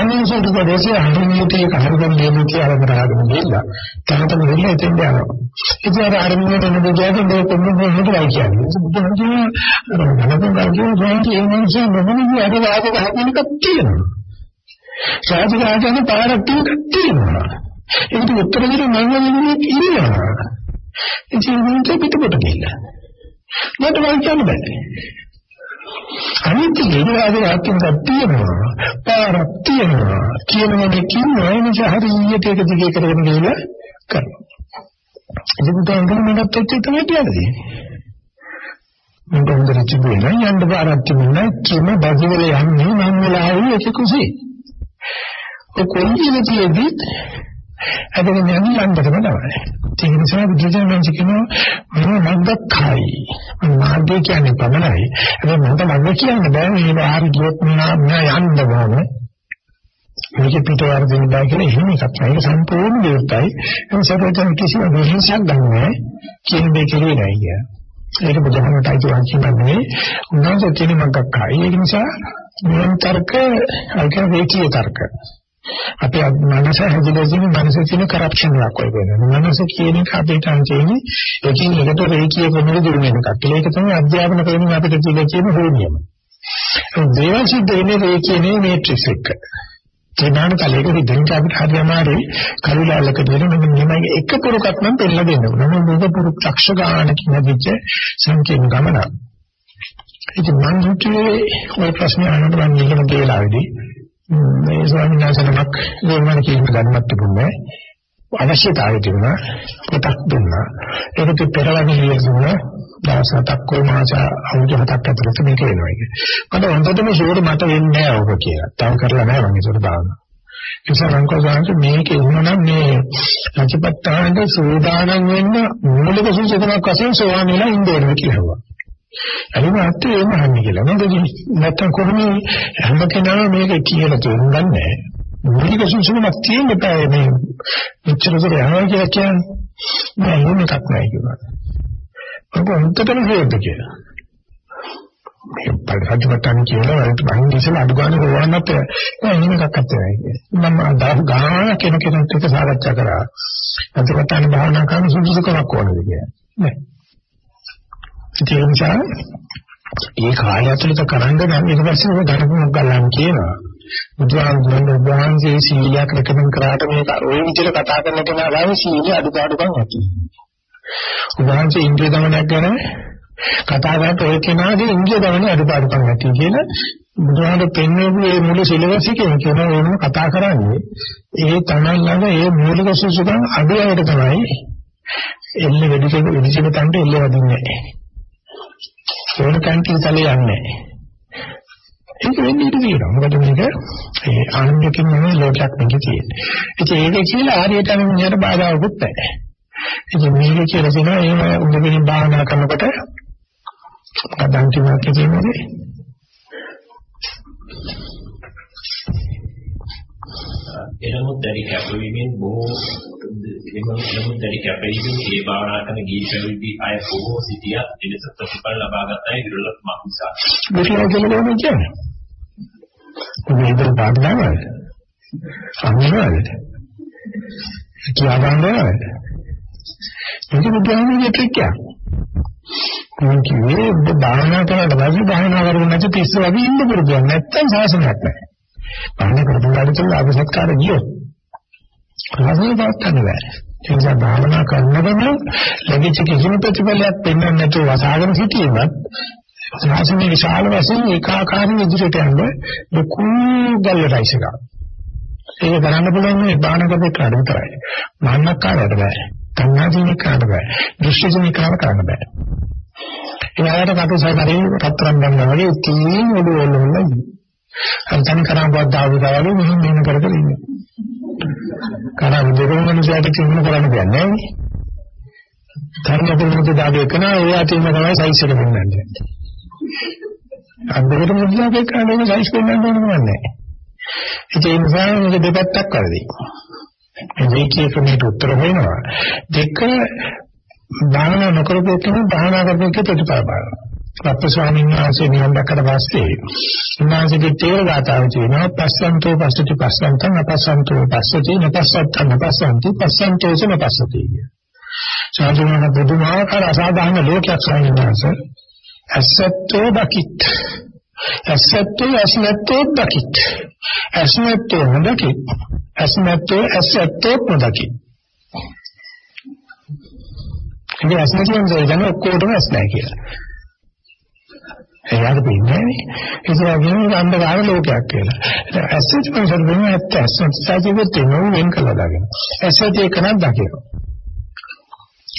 කන්නසොට කොටසේ හරියට කහරගෙන දෙන්නේ කියලා කරාගෙන ගිහලා තාතම වෙලා එතෙන් යනවා. ඉතින් අර අරමුණට එන දෙයක් මේ කොම්බේ හිටලා කියන්නේ. බුදුහාමුදුරුවෝ අර මනසෙන් ගන්නේ ඒ මිනිස්සු මොනවද අර වාද ගහන එකක් තියෙනවා. සාධිකාගෙන පාරක් තියෙනවා. ඒකට උත්තර දෙන්න මම වෙන්නේ ඉන්නවා. ඉතින් මේක පිටපොට ගිහිල්ලා. මට වයි කියන්න බෑ. අනිත් දෙවියන්ගේ ආත්මයක් තියෙනවා. පාරක් තියෙනවා. කියනවා දෙකින්නවා ඒ නිසා හරියට ඒක දිගේ කරගෙන ගිහලා කරනවා. ඒක උදාහරණ මටත් එච්ච තමයි කියන්නේ. මම හොඳට තිබුණා යන්න පාරක් තිබුණා කිම බගිවල යන්නේ මම වෙලාවෙ ඒක කුසී. ඔය කොල්ලියේදී අදගෙන යන්නේ ළඟටම තමයි. ඒ නිසා බුදුජානක කියනවා මම මග්ගක්ඛයි. මාර්ගය කියන්නේ පමණයි. ඒක මට මග්ග කියන්න බෑ. මේ ආහාර ගියොත් මම යන්න ඕනේ. මේක පිටවර දෙන්න බෑ කියලා එහෙම එකක් නෑ. ඒක සම්පූර්ණ විරුද්ධයි. ඒ සතරෙන් කිසිම වෙනසක් ගන්නෑ. කියන දෙය කෙරේ නෑ කිය. ඒක බුදුහමට අයිති වාක්‍යයක් උන්වහන්සේ කියන මග්ගක්ඛයි. ඒ නිසා මේ තර්ක අල්කේ වේකී තර්ක. අපේ මනස හැදිලා තියෙන මනසේ තියෙන කරප්ෂන් එකක් වගේ වෙනවා. මනස කියන එක අපිට අන්තිමේ එකින් එකට රේඛීය ක්‍රමවල දුරු වෙන එකක්. ඒක තමයි අධ්‍යාපන ක්‍රමයෙන් අපිට තියෙන කියන හෝනියම. දේවල් සිද්ධ වෙන්නේ රේඛීය මේට්‍රික්ස් එක. ත්‍රිමාන තලයක විදිහට අපිට හරි අමාරුයි කරුලාලක දෙන මෙන්න මෙහෙමයි එක පුරුකක් නම් පෙන්නලා දෙන්න ඕන. මම මේක පුරුක් ලක්ෂ ගානකින් හදිච්ච සංකීර්ණ ගමනක්. ඉතින් මම හිතුවේ ওই ප්‍රශ්නේ අහන්න මම නිකන් ගේලාවේදී මේ ස්වාමීන් වහන්සේලමක් නිර්මාණ කිරීම ගන්නත් තිබුණේ අවශ්‍යතාවය තිබුණා පොතක් දුන්නා ඒකට පෙරවගේ ලියුණා දවස් හතක් කොයි මාස අවුරුදු හතක් ඇතුළත මේක වෙනවා ඒක. මට හොඳටම ෂුවර් මට වෙන්නේ නැහැ ඔබ කියලා. තව කරලා නැහැ මම ඒකට දාන්න. නිසා රංකෝසාන්ත මේක ඉන්නනම් මේ රජපත්තාන්ට සූදානම් වෙන්න මූලික සූචනයක් වශයෙන් සෝවාන් වෙලා ඉන්න ඕනේ කියලා. අනිත් ඇත්තේ එහෙම අහන්නේ කියලා. මොකද නැත්තම් කොහොමද හැම කෙනාම මේක කියලා තේරුම් ගන්නෑ. මූලික සුසුමක් තියෙන්න බෑ මේ මෙච්චර දුර යනවා කියලා කියන්නේ. නෑ එහෙම එකක් නෑ කියනවා. ඔබ උන්ටටම හේතුද කියලා. මේ පරිහාජවටන් කියලා වලට බහින් ඉස්සලා අඩු ගන්න ඕනත් නෑ එහෙම එකක් අත්‍යවයි කියන්නේ. මම දහස් ගාන කෙනෙක් කෙනෙක් එක්ක සාකච්ඡා කරා. අදටත් භාවනා කරන සුසුකමක් ඕනද කියලා. නෑ. ඒ නිසා ඒ කාලය ඇතුළත කරන්න නම් ඊට පස්සේ ඔය ධර්මයක් ගන්න කියනවා. බුදුහාමුදුරනේ වහන්සේ සීලයක් රැකගෙන කරාට මේක ඔය විදිහට කතා කරන කෙනා ගාව සීලේ අඩුපාඩුකම් ඇති. උන්වහන්සේ ඉන්ද්‍රිය දමනයක් ගැන කතා කරද්දී ඔය කෙනාගේ ඉන්ද්‍රිය දමනේ අඩුපාඩුකම් ඇති කියලා බුදුහාමුදුරේ පෙන්වපු මේ මුළු සිලබස් එකේ කියන ඕනම කතා කරන්නේ ඒ තමයි ළඟ ඒ මූලික සුසුකම් අඩුවට තමයි එල්ල වෙදිකේ වෙදිකේ තන්ට එල්ල වදින්නේ නැහැ. ඕන කන්ටින් තලේ යන්නේ නැහැ. ඒක වෙන්නේ ඉඳී තියෙනවා. මොකද මේක ඒ ආනන්දකින් නෙමෙයි ලෝකයක් මේකේ තියෙන්නේ. ඉතින් ඒක කියලා හරියට නම් මෙයාට බාධාවකුත් නැහැ. ඉතින් මේක කියලා කියනවා එහෙම උදේකින් භාවනා කරනකොට මොකද අන්තිමට කියන්නේ
එනමුත් දැඩි කැපවීමෙන් බොහෝ එනමුත් දැඩි කැපවීමෙන් ඒ භාවනා කරන ගීතවලදී අය බොහෝ සිටියා එලෙස ප්‍රතිඵල ලබා ගන්නයි විරලකමක් නිසා.
විරල කියලා කියන්නේ. මේ ඉදිරි පාඩනවල. අනිවාර්යද? කියා ගන්නවද? ඒක බුදුහාමුදුරුවෝ ට්‍රික් එකක්. මම කිව්වේ ඔබ භාවනා කරලා වැඩි භාවනා කරගෙන නැති පිස්සු වගේ ඉන්න පුරුදු නැත්තම් සාසනයක් නැහැ. අන්න කරපුවාට තුල අභිසත්කාර ගියොත් රසය දාන්න බෑ. ඒ නිසා භාවනා කරනකොට ලැබිච්ච කිසිම ප්‍රතිඵලයක් පෙන්වන්න නැතුව වසාගෙන සිටීමත් සාසනයේ විශාල වශයෙන් ඒකාකාරී ඉදිරියට යන ලොකු ගල්ලටයිස් එකක්. ඒක කරන්න පුළුවන් මේ බාහනකට කාඩ විතරයි. මන්නක්කාරයට බෑ. කන්නාදීනේ කාඩ බෑ. දෘෂ්ටිජනික කාඩ කරන්න බෑ. එයාට කටු සැකරේ රත්තරන් ගන්නවා වගේ තීන් ඔළුව ඔල්ලනවා. අන්තන් කරන් බද්දාව දාවලු මෙහෙම මෙහෙම කර කර ඉන්නේ. කරා දෙකම මිනිසාට කිසිම කරන්න දෙයක් නැහැ. ධර්මපුරුෂ දාගේ කන එයා තියෙන තමයි සයිස් එක දෙන්නන්නේ. අන්දකට මුදියාගේ කන්නේ සයිස් දෙන්නන්න ඕන නෑ. ඒ නිසා මේක දෙපැත්තක් කරදී. මේකේ ක්‍රමයට උත්තර වෙනවා. දෙක භාවනා නොකරපු කෙනෙක් භාවනා කරපු එක ප්‍රතිඵල බලනවා. අපේ ස්වාමීන් වහන්සේ නිවන් දැක්කට පස්සේ උන්වහන්සේගේ තේර ගාතාව තියෙනවා පස්සන්තෝ පස්සති පස්සන්තං අපස්සන්තෝ පස්සති නපස්සත්තං නපස්සන්ති පස්සන්තෝ නපස්සති සාධුවන බුදුමාහාර අසාධාරණ ලෝකයක් ස්වාමීන් වහන්සේ. අසත්තෝ දකිත් අසත්තෝ අසනත්තෝ දකිත් අසනත්තෝ නොදකිත් අසනත්තෝ අසත්තෝ නොදකිත් ඉතින් අසනත්තෝ කියන්නේ ඔක්කොටම අසනයි කියලා. එයාට පේන්නේ නැහැ. ඒක වගේම අන්ධකාර ලෝකයක් කියලා. ඇසෙත් පොසල් වෙන ඇත්ත ඇසෙත් සාජිවෙත් නෝ වෙන් කළා දාගෙන. ඇසෙත් ඒක නක් දකිනවා.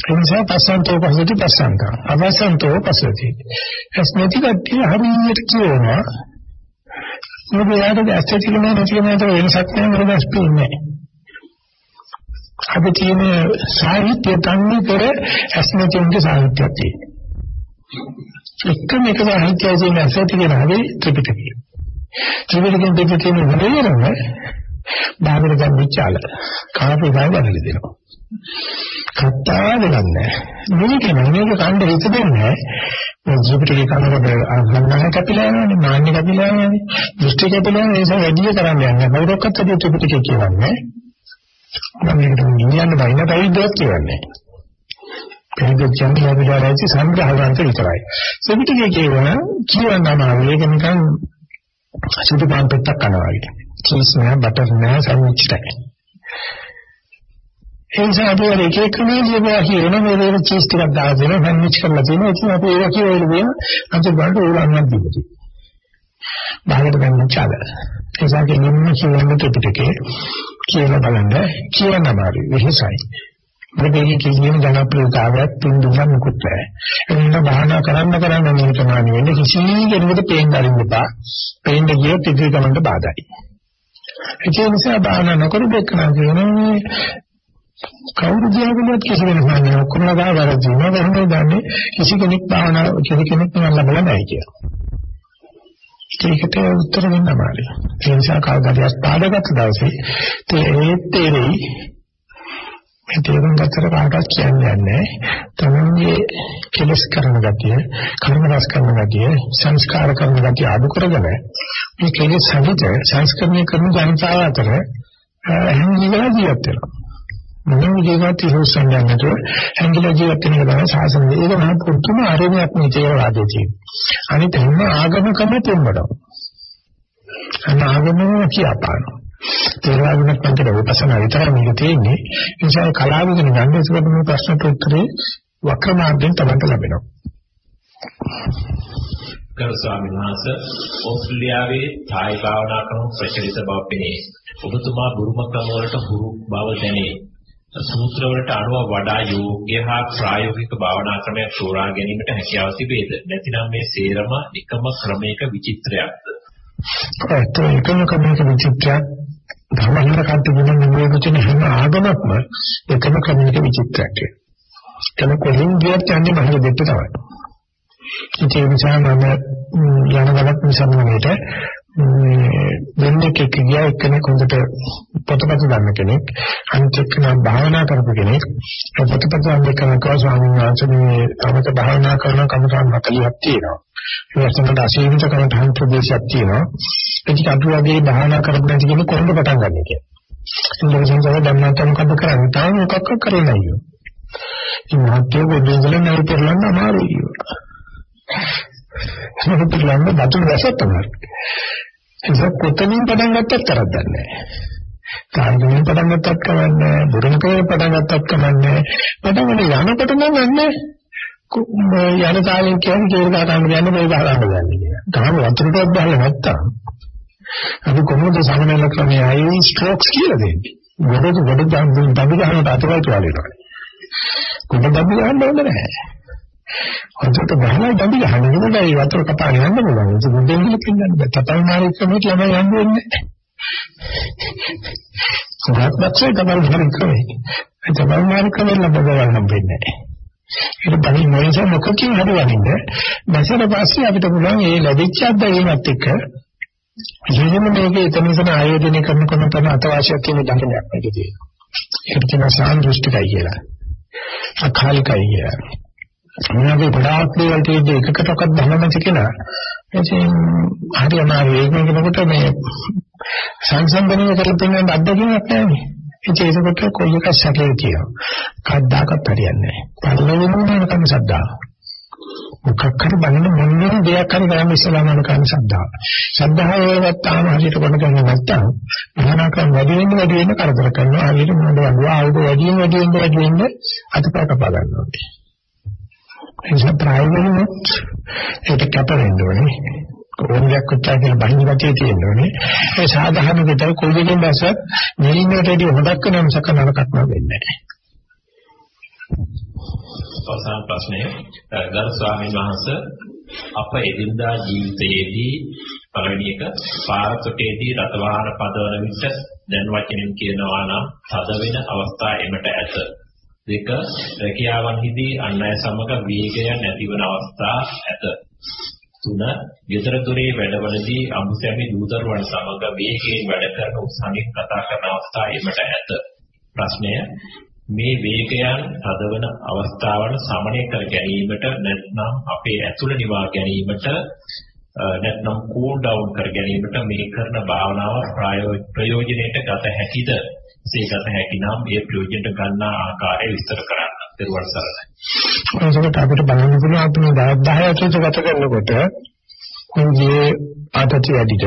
එනිසා පස්සන්තෝ පස්සති පස්සන්ත. අවසන්තෝ පස්සති. ඇස් නැති කට්ටිය හරියට කියනවා. මොකද යාට ඇසෙත් කියන නැති කියන වෙනසක් නැහැ මොකද ඇස් පේන්නේ නැහැ. අද තියෙන සාහිත්‍ය තන්නේ පෙර ඇස්නතින්ගේ සාහිත්‍යයක් තියෙනවා. එකම එක සාහිත්‍යය කියන ඇසති කියන හැදී ත්‍රිපිටකය. ත්‍රිපිටකෙන් දෙක තියෙන විදිහම බාහිර දැන් විචාල කාපේ ගාන වැඩි දෙනවා. කතා දෙන්නේ මේක නෙමෙයි කණ්ඩ හිත දෙන්නේ මේ ත්‍රිපිටකේ කනකොට අහන්න කපිලා යනවානේ මාන්නේ කපිලා යනවානේ දෘෂ්ටි කපිලා යනවා ඒ නිසා වැඩි කරන්නේ නැහැ. කවුරක්වත් අද ත්‍රිපිටකේ කියන්නේ මම මේකට ඉන්දියන්න බයින බයිද්දවත් කියන්නේ. ඒක කියන්නේ අපිට සංග්‍රහවන්ත විතරයි. ත්‍රිපිටකේ කියවන කියවන්නම ඒක නිකන් සුදු පාන් පෙත්තක් කනවා වගේ. චීස් නෑ බටර් නෑ සෑන්ඩ්විච් නෑ. ඒ නිසා අපි එක එක ක්‍රමයේ ලියපුවා කියන මේ වේල චීස් ටිකක් දාලා දෙනවා සෑන්ඩ්විච් කරලා තියෙනවා. ඉතින් අපි ඒක කියලා වෙන අද බලන්න ඕලන්නක් දීපති. බාහිර ගන්න චාල. ඒ නිසා කියන්නේ කියවන්න ත්‍රිපිටකේ කියලා බලන්න කියන්න අමාරුයි. විශේෂයි. මේකේ කියන ජනප්‍රියතාවයක් පින්දුම් මුකුත් නැහැ. එන්න බාහනා කරන්න කරන්න මේ ප්‍රමාණය වෙන්නේ කිසි කෙනෙකුට පේන්න අරින්න එපා. පේන්න ගියොත් ඉදිරි ගමනට බාධායි. ඒ නිසා බාහනා නොකර දෙකනා කියන්නේ කවුරු කියනකොට කිසි වෙනසක් නැහැ. ඔක්කොම ගා වැරදිනවා. කොහොමද දන්නේ කිසි කෙනෙක් බාහනා කිසි කෙනෙක් නම් ලබලා නැහැ කියලා. ඒකට උත්තර දෙන්න අමාරුයි. ඒ නිසා කවදාවත් පාඩගත් දවසේ තේ තේරෙයි මේ තේරුම් ගත්තට කාටවත් කියන්නේ නැහැ. තමන්ගේ කෙලස් කරන ගතිය, කර්ම රස කරන ගතිය, සංස්කාර කරන ගතිය අඩු කරගෙන මේ කෙලස් සහිත සංස්කරණය කරන ජනතාව අතර හැංගිලා ජීවත් වෙනවා. මොන විදිහකට ඉහුස්සන් යනකොට හැංගිලා ජීවත් වෙන එක තමයි සාසනය. ඒක මහ පුදුම ආරෝපණයක් මේ තේරවාදයේ තියෙන. අනිත් හැම ආගමකම තියෙනවා. අන්න ආගමම කියපානවා. තේරවාදිනක් මන්ට විපස්සනා විතරයි මේක තියෙන්නේ. ඒ නිසා කලාව ඉගෙන ගන්න ඒකට මේ ප්‍රශ්නට උත්තරේ වක්‍ර මාර්ගයෙන් තමයි ලැබෙනවා.
ගරු ස්වාමීන් වහන්සේ ඕස්ට්‍රේලියාවේ ථායි භාවනා ක්‍රම ප්‍රචලිත බව පෙනේ. ඔබතුමා බුරුම ක්‍රම වලට හුරු බව දැනේ. සූත්‍ර වලට අනුව වඩා යෝග්‍ය හා ප්‍රායෝගික භාවනා ක්‍රමයක් තෝරා ගැනීමට හැකියාව තිබේද? නැතිනම් මේ සේරම එකම ක්‍රමයක විචිත්‍රයක්ද?
ඒත් එකම ක්‍රමයක විචිත්‍රයක් ධර්මහිර කන්තිගෙන නිමෝධන හැම ආගමක්ම එකම ක්‍රමයක විචිත්‍රයක්. ඒක කොහෙන් ගියත් යන්නේ මහිල දෙන්න තමයි. ඒ නිසා මම යන ගමන් සම්මත දෙන්නෙක් එක්ක ගියා එක්කෙනෙක් හොඳට පොතපත දන්න කෙනෙක් අනිත් එක්කෙනා භාවනා කරපු කෙනෙක් පොතපත දන්න කෙනා ස්වාමීන් වහන්සේ මේ තමත භාවනා කරන කමඨාන් 40ක් තියෙනවා ඒ වගේම අසීමිත කමඨාන් ප්‍රදේශයක් තියෙනවා. ඒක අපි වගේ භාවනා කරපු නැති කෙනෙක් කොහොමද පටන් ගන්නෙ කියලා. ඉතින් ඒක දැන් මම මොකද කරන්නේ? තාම මොකක් කරේ නැහැ ඉතින් මාත්‍ය වෙදෙන්දල නෑ පෙරලන්න අමාරුයි ඒක පිළිබඳව බතුන් රසක් තමයි. ඒක කොතනින් පටන් ගත්තත් තරක් දන්නේ කාර්යයෙන් පටන් ගත්තත් කමන්නේ බුරුමකේ පටන් ගත්තත් කමන්නේ පටන් ගන්න යනකොට නම් අන්නේ යන තාලෙන් කියන්නේ කේල් ගහ ගන්න යන්නේ මේ ගහ ගන්න යන්නේ කියලා. තාම වතුරටවත් බහලා නැත්තම් අපි කොහොමද සමනල ක්‍රමයයි ස්ට්‍රෝක්ස් කියලා දෙන්නේ. ගොඩ ගොඩ දම් දම් ගන්නට අතවල් කියලා. ගොඩ දම් ගන්න ඕනේ නැහැ. හොඳට ගහලා දඩි ගහන්න නේද ඒ වතුර කපාගෙන යන්න පුළුවන් ඒක මුදෙන් දෙන්න බෑ තපල් මාරේ ක්‍රමයට ළමයි යන්න වෙන්නේ සුහත්පත්සේ තපල් මාරේ ක්‍රමය ඒ තපල් මාරේ ක්‍රමය ලබා ගන්න වෙන්නේ ඒක බණි මොනස මොකකින් හරි වදින්න දැසට පස්සේ අපිට පුළුවන් මේ ලැබිච්ච අත්දැකීමත් එක්ක ජීවන මේකේ එතන ඉතන ආයෝජනය කරන කෙන තන අතවාසියක් කියන ධර්මයක් මේක තියෙනවා. ඒකට කියනවා සාන්දෘෂ්ටිකයි කියලා. අකාලිකයි කියලා. මොනවාගේ ගොඩාක් දේවල් තියෙද්දි එකකටවත් බලන්න නැති කෙනා ඉතින් හරි අමාරු ඒක කියනකොට මේ සංසන්දනය කරලා තියෙන අත්දැකීමක් නැහැ ඉතින් ඒකට කොයි එකක් සැකේ කියනවා. කද්දාකත් හරියන්නේ නැහැ. පරිලෝකෙම නේද සද්දා මොකක් හරි බලන මොන දෙයක් හරි කරන්න ඉස්සලාම යන කාම සද්දාව සද්දාව වේවත් තාම හරියට කොට ගන්න නැත්තම් භාවනා කරන වැඩි වෙන්න වැඩි වෙන්න කරදර කරනවා. හරියට මොනවද වඩුවා ආයුධ වැඩි වෙන්න වැඩි වෙන්න වැඩි වෙන්න අතපය කපා ගන්නවා. නිසා ප්‍රායෝගිකව ඒක කැප වෙන්න ඕනේ. ඕනයක් කොච්චර කියලා බහින්න ගැතිය තියෙන්න ඕනේ. ඒ සාධාරණ විතර කොයි දෙකින් දැසත් නිලින්නට වැඩි හොදක් වෙන මිසක නරකක් වෙන්නේ නැහැ.
අවසාන ප්‍රශ්නය ගරු ස්වාමීන් වහන්සේ අප එදිනදා ජීවිතයේදී පළවෙනි එක පාරතොටේදී රත වාහන පදවන විට දැන් වචනෙන් කියනවා නම් තද වෙන අවස්ථා එමට ඇත. දෙක රැකියාවන්හිදී අන් අය සමග වේගය නැතිවන අවස්ථා ඇත. තුන ගෙදර දොරේ වැඩවලදී අමුසැමි දූදරුවන් සමග වේගයෙන් වැඩ කරන උත්සාහයෙන් කතා කරන අවස්ථා එමට ඇත. ප්‍රශ්නය මේ වේගයන් හදවන අවස්ථාවන් සමනය කර ගැනීමට නැත්නම් අපේ ඇතුළ නිවා ගැනීමට නැත්නම් කූල් ඩවුන් කර ගැනීමට මේ කරන භාවනාව ප්‍රයෝජනයට ගත හැකිද? ඒකත් හැකිනම් ඒ ප්‍රයෝජනට ගන්නා ආකාරය විස්තර කරන්න. පෙරවන් සරණයි.
ඒකට අපිට බලන්න පුළුවන් අපි 10 ඇතුළත ගත කරනකොට කුංජේ ආතති වැඩිද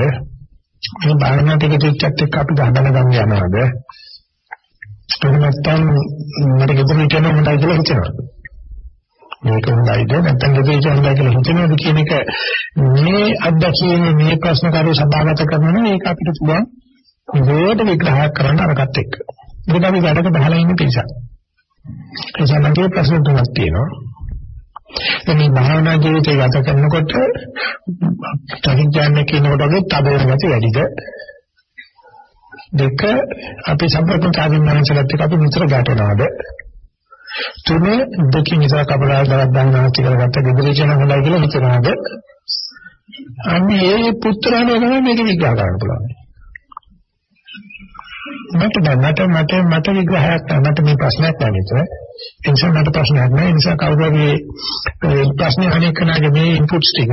මේ භාවනා ටික ටිකත් එක්ක අපි ගහගෙන ගන්න යනවාද එහෙම නැත්නම් මට ගෙදර හිටියම හොඳයි කියලා හිතෙනවා. මේක හොඳයිද නැත්නම් ගෙදර හිටියම හොඳයි කියලා හිතනවාද කියන එක මේ අත්දැකීම මේ ප්‍රශ්න කාර්ය සභාගත කරනවා ඒක අපිට පුළුවන් හොඳට විග්‍රහ කරන්න අරකට එක්ක. මොකද අපි වැඩක බහලා ඉන්න නිසා. ඒ සමගිය ප්‍රශ්න තුනක් තියෙනවා. මේ භාවනා ජීවිතය ගත කරනකොට තනිඥාන කියනකොට වගේ තද වෙන ගැටි වැඩිද? දෙක අපි සම්ප්‍රදායින් මනසලත් එක්ක අපි විතර ගැටෙනවද? තුන දෙකින් ඉතර කපලා දරක් ගන්නවා කියලා ගත්ත දෙදරේ කියන හොඳයි කියලා හිතනවාද? අන්නේ ඒ පුත්‍රානේ තමයි මේක විග්‍රහ කරන්න පුළුවන්. මට මට මට මට විග්‍රහයක් මට මේ ප්‍රශ්නයක් නැහැ ඒ නිසා මට ප්‍රශ්නයක් නැහැ. ඒ නිසා කවුරු හරි ප්‍රශ්න අහන්නේ කනගේ මේ ඉන්පුට්ස් ටික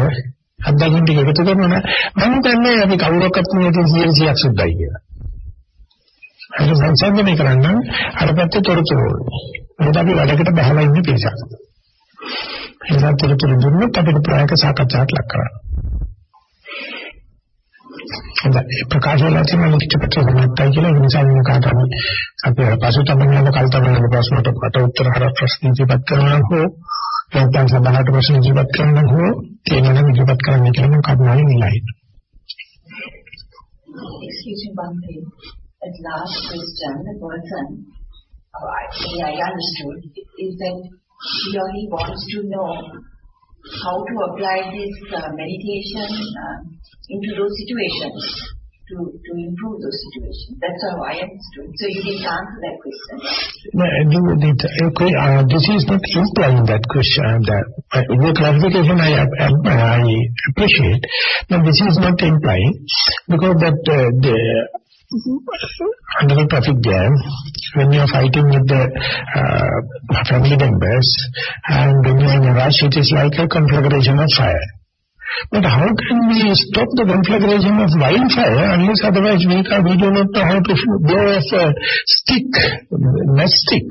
අත්දැකීම් ටික එකතු කරනවා නම් මම දන්නේ අපි කවුරක්වත් මේක 100ක් සුද්ධයි කියලා. ඒක සංසන්දනය කරන්න අර පැත්තේ තොරතුරු. මොකද අපි වැඩකට බහලා ඉන්නේ පිටසක්. ඒසත් තොරතුරු දුන්නොත් අපිට ප්‍රායක සාකච්ඡාවක් ලක් කරන්න. හොඳයි ප්‍රකාශ වල තියෙන ලිඛිත සමත්තයි කියලා ඒ නිසා මම කාටම අපි පසුතැවෙන යන කල්පනාවල ප්‍රශ්නට කට උත්තර හර ප්‍රශ්න ඉදිරිපත් කරනවා හෝ නැත්නම් සභාවට ප්‍රශ්න ඉදිරිපත් කරනවා හෝ තේමන ඉදිරිපත් කරන්න කියලා මම කරුණාවෙන් ඉල්ලා හිටියා.
Excuse me one thing. At last question, the person, uh, I understood, is that he or he wants to know how to apply this uh, meditation uh, into those situations to, to improve those situations. That's how I understood. So you didn't answer that question.
No, okay, uh, this is not implying that question. That uh, clarification I, I appreciate, but this is not implying because that uh, the under a traffic jam, when you are fighting with the uh, family members, and when you are in a rush, it is like a conflagration of fire. But how can we stop the conflagration of wildfire unless otherwise we, can, we do not know how to blow off a stick, match stick.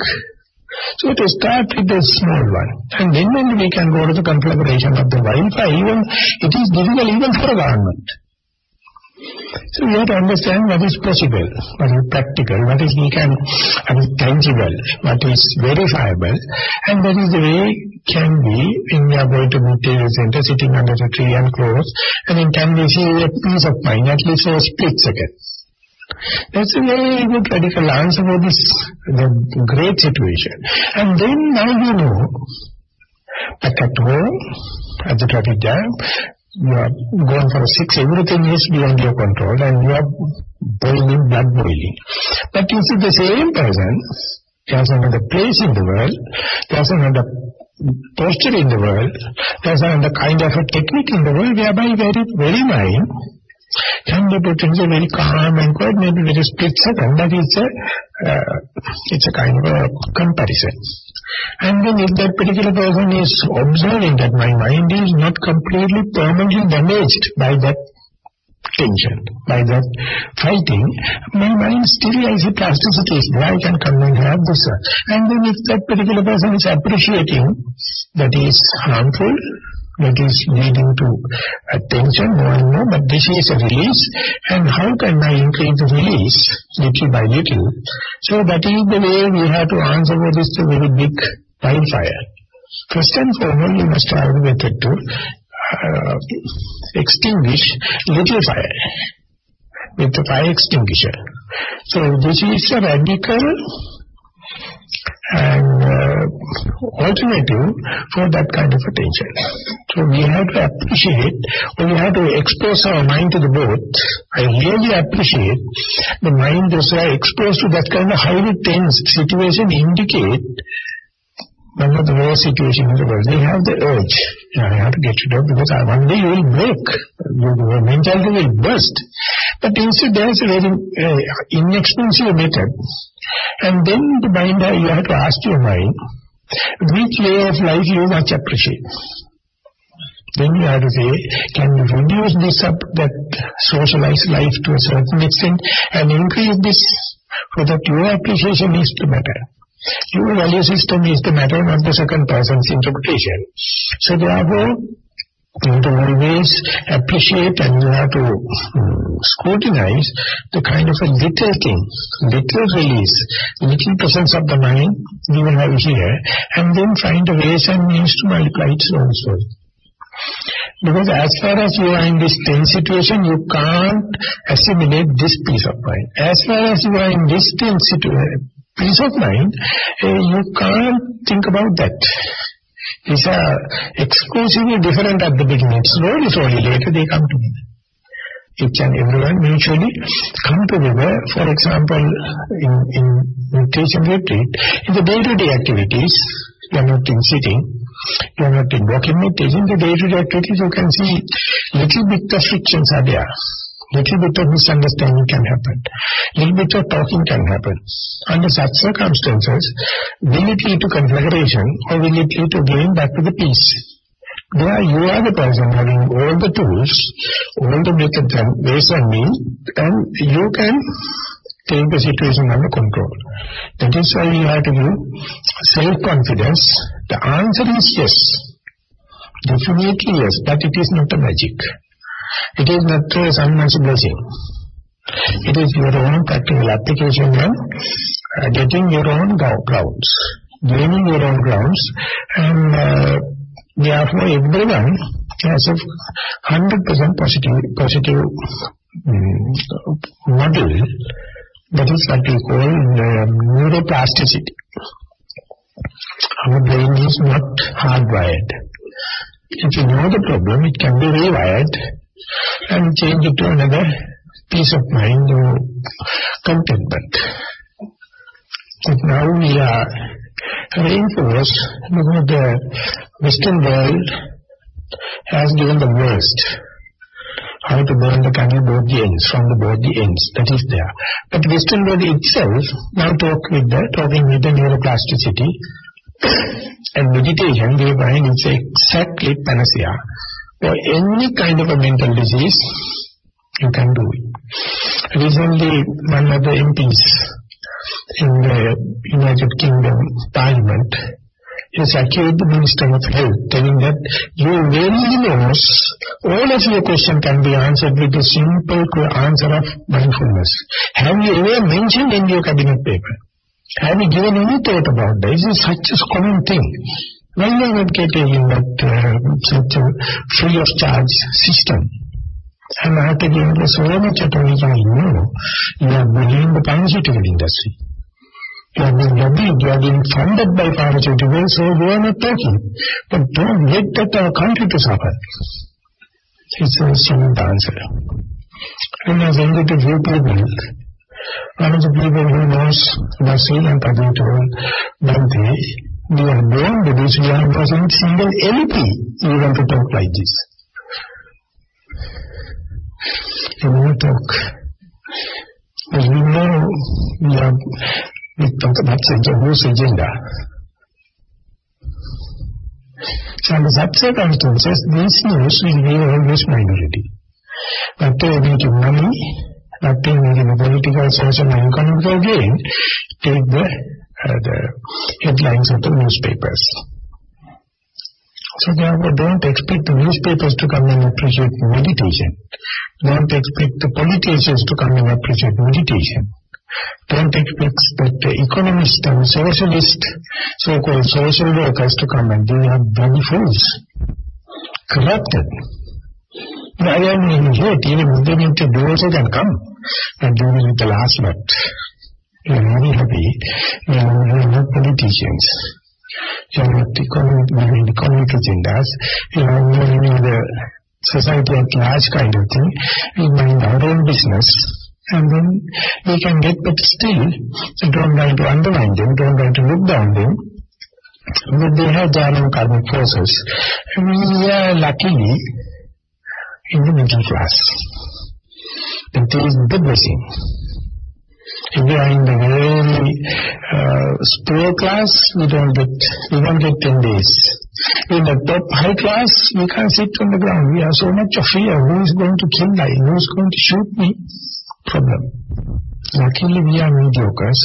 So to start with a small one. And then only we can go to the conflagration of the wildfire, even it is difficult even for a government. So we have to understand what is possible, what is practical, what is we can, what is tangible, what is verifiable, and that is the way can be when we are going to meditation center, sitting under the tree and close, and then can we see a peace of mind, at least for a split second. That's a very good radical answer for this the great situation. And then now you know, back at home, at the traffic jam, you are going for a six, everything is beyond your control and you are boiling, blood boiling. But you see the same person, there's another place in the world, there's another posture in the world, there's another kind of a technique in the world whereby very, very mind can be put into very calm and quiet, maybe very split second, that is a, it's a kind of a comparison. And then if that particular person is observing that my mind is not completely permanently damaged by that tension, by that fighting, my mind still has a plasticity. I can come and have this. And then if that particular person is appreciating that is harmful, that is leading to attention, no but this is a release, and how can I increase the release little by little? So that is the way we have to answer for this very big wildfire. First and foremost, you must have a method to uh, extinguish little fire with the fire extinguisher. So this is a radical and uh, alternative for that kind of attention. So we have to appreciate, or we have to expose our mind to the both. I really appreciate the mind who are exposed to that kind of highly tense situation indicate one of the situations in the world. They have the urge. Yeah, I have to get rid of because I, one day you will break. Your mentality will burst. But instead there is a very uh, inexpensive method. And then the mind, you have to ask your mind, which way of life you much appreciate. Then you have to say, can you reduce this up, that socialized life to a certain extent and increase this so that your appreciation is the matter. Your value system is the matter, not the second person's interpretation. So therefore, you have to always appreciate and you have to um, scrutinize the kind of a little thing, little release, little presence of the mind you will have here, and then find ways and means to multiply it also. Because as far as you are in this tense situation, you can't assimilate this peace of mind. As far as you are in this tense situation, peace of mind, uh, you can't think about that. It's are exclusively different at the beginning. Slowly, slowly, later they come together. Each and everyone mutually come together. For example, in, in meditation retreat, in the day-to-day activities, you are not in sitting, you are not in walking meditation, the day-to-day activities you can see little bit of frictions are there. Little bit of misunderstanding can happen. Little bit of talking can happen. Under such circumstances, will it lead to conflagration or will it lead to again back to the peace? There you are the person having all the tools, all the methods and ways and means, and you can take the situation under control. That is why you have to give self-confidence. The answer is yes. Definitely yes, but it is not a magic. It is not a someone's blessing. It is your own practical application and uh, getting your own grounds, gaining your own grounds, and uh, therefore everyone has a 100% positive, positive um, model. That is what we call um, neuroplasticity. Our brain is not hardwired. If you know the problem, it can be rewired and change it to another peace of mind or contentment. But now we are reinforced because the Western world has given the worst. How to burn the candle both the ends, from the both the ends, that is there. But Western world itself now talk with the, talking with the neuroplasticity and meditation, they find it's exactly panacea for any kind of a mental disease, you can do it. Recently, one of the MPs in the United Kingdom Parliament is accused the Minister of Health, telling that you really knows all of your question can be answered with a simple answer of mindfulness. Have you ever mentioned in your cabinet paper? Have you given any thought about this? This is such a common thing. Why you are not getting in that uh, such a free of charge system? And giving you so much attention, you know, you are building the pharmaceutical industry. You are being lobbied, you are being funded by pharmaceuticals, so you are not talking. But don't let that our country to suffer. It's a simple answer. And I get a few people, one of the people who knows Basil and Paddy told Bhante, we are born with this, we are not single LP, want to talk like this. Want to talk. As we know, we are, we talk about such a whole agenda. So under such circumstances, these news will be always minority. Uh, making money, nothing in the political, social, and economical gain, take the, Uh, the headlines of the newspapers. So therefore, don't expect the newspapers to come and appreciate meditation. Don't expect the politicians to come and appreciate meditation. Don't expect that the economists and socialists, so-called social workers to come and they are bloody fools. Corrupted. I am here, even moving into doors can come. And they will be the last lot. We are very happy. We are, we not politicians. You are not economic, community does. You are more in the society at large kind of thing. We mind our own business. And then we can get, but still, don't try to undermine them, don't try to look down them. But they have their own karmic forces. We are luckily in the middle class. That is the blessing. We are in the very uh, poor class, we don't get we don't get ten days. In the top high class, we can't sit on the ground. We have so much of fear. Who is going to kill me? Who is going to shoot me? Problem. Luckily, we are mediocres.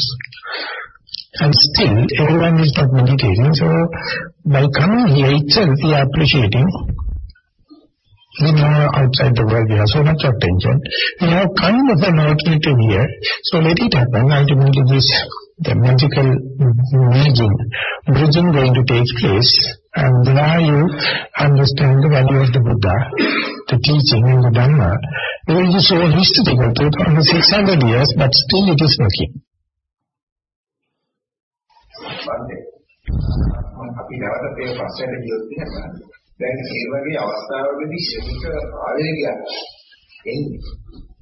And still, everyone is not meditating. So, by coming here itself, we are appreciating we know outside the world we have so much of tension. We have kind of an alternative here. So let it happen. Ultimately this the magical bridging, bridging going to take place and there you understand the value of the Buddha, the teaching and the Dhamma. It will be so historical, 2600 years, but still it is working.
අපි නැවත මේ පස්සට ගියොත් එහෙම දැන් මේ වගේ අවස්ථාවකදී ශනික ආවේගයක් එන්නේ.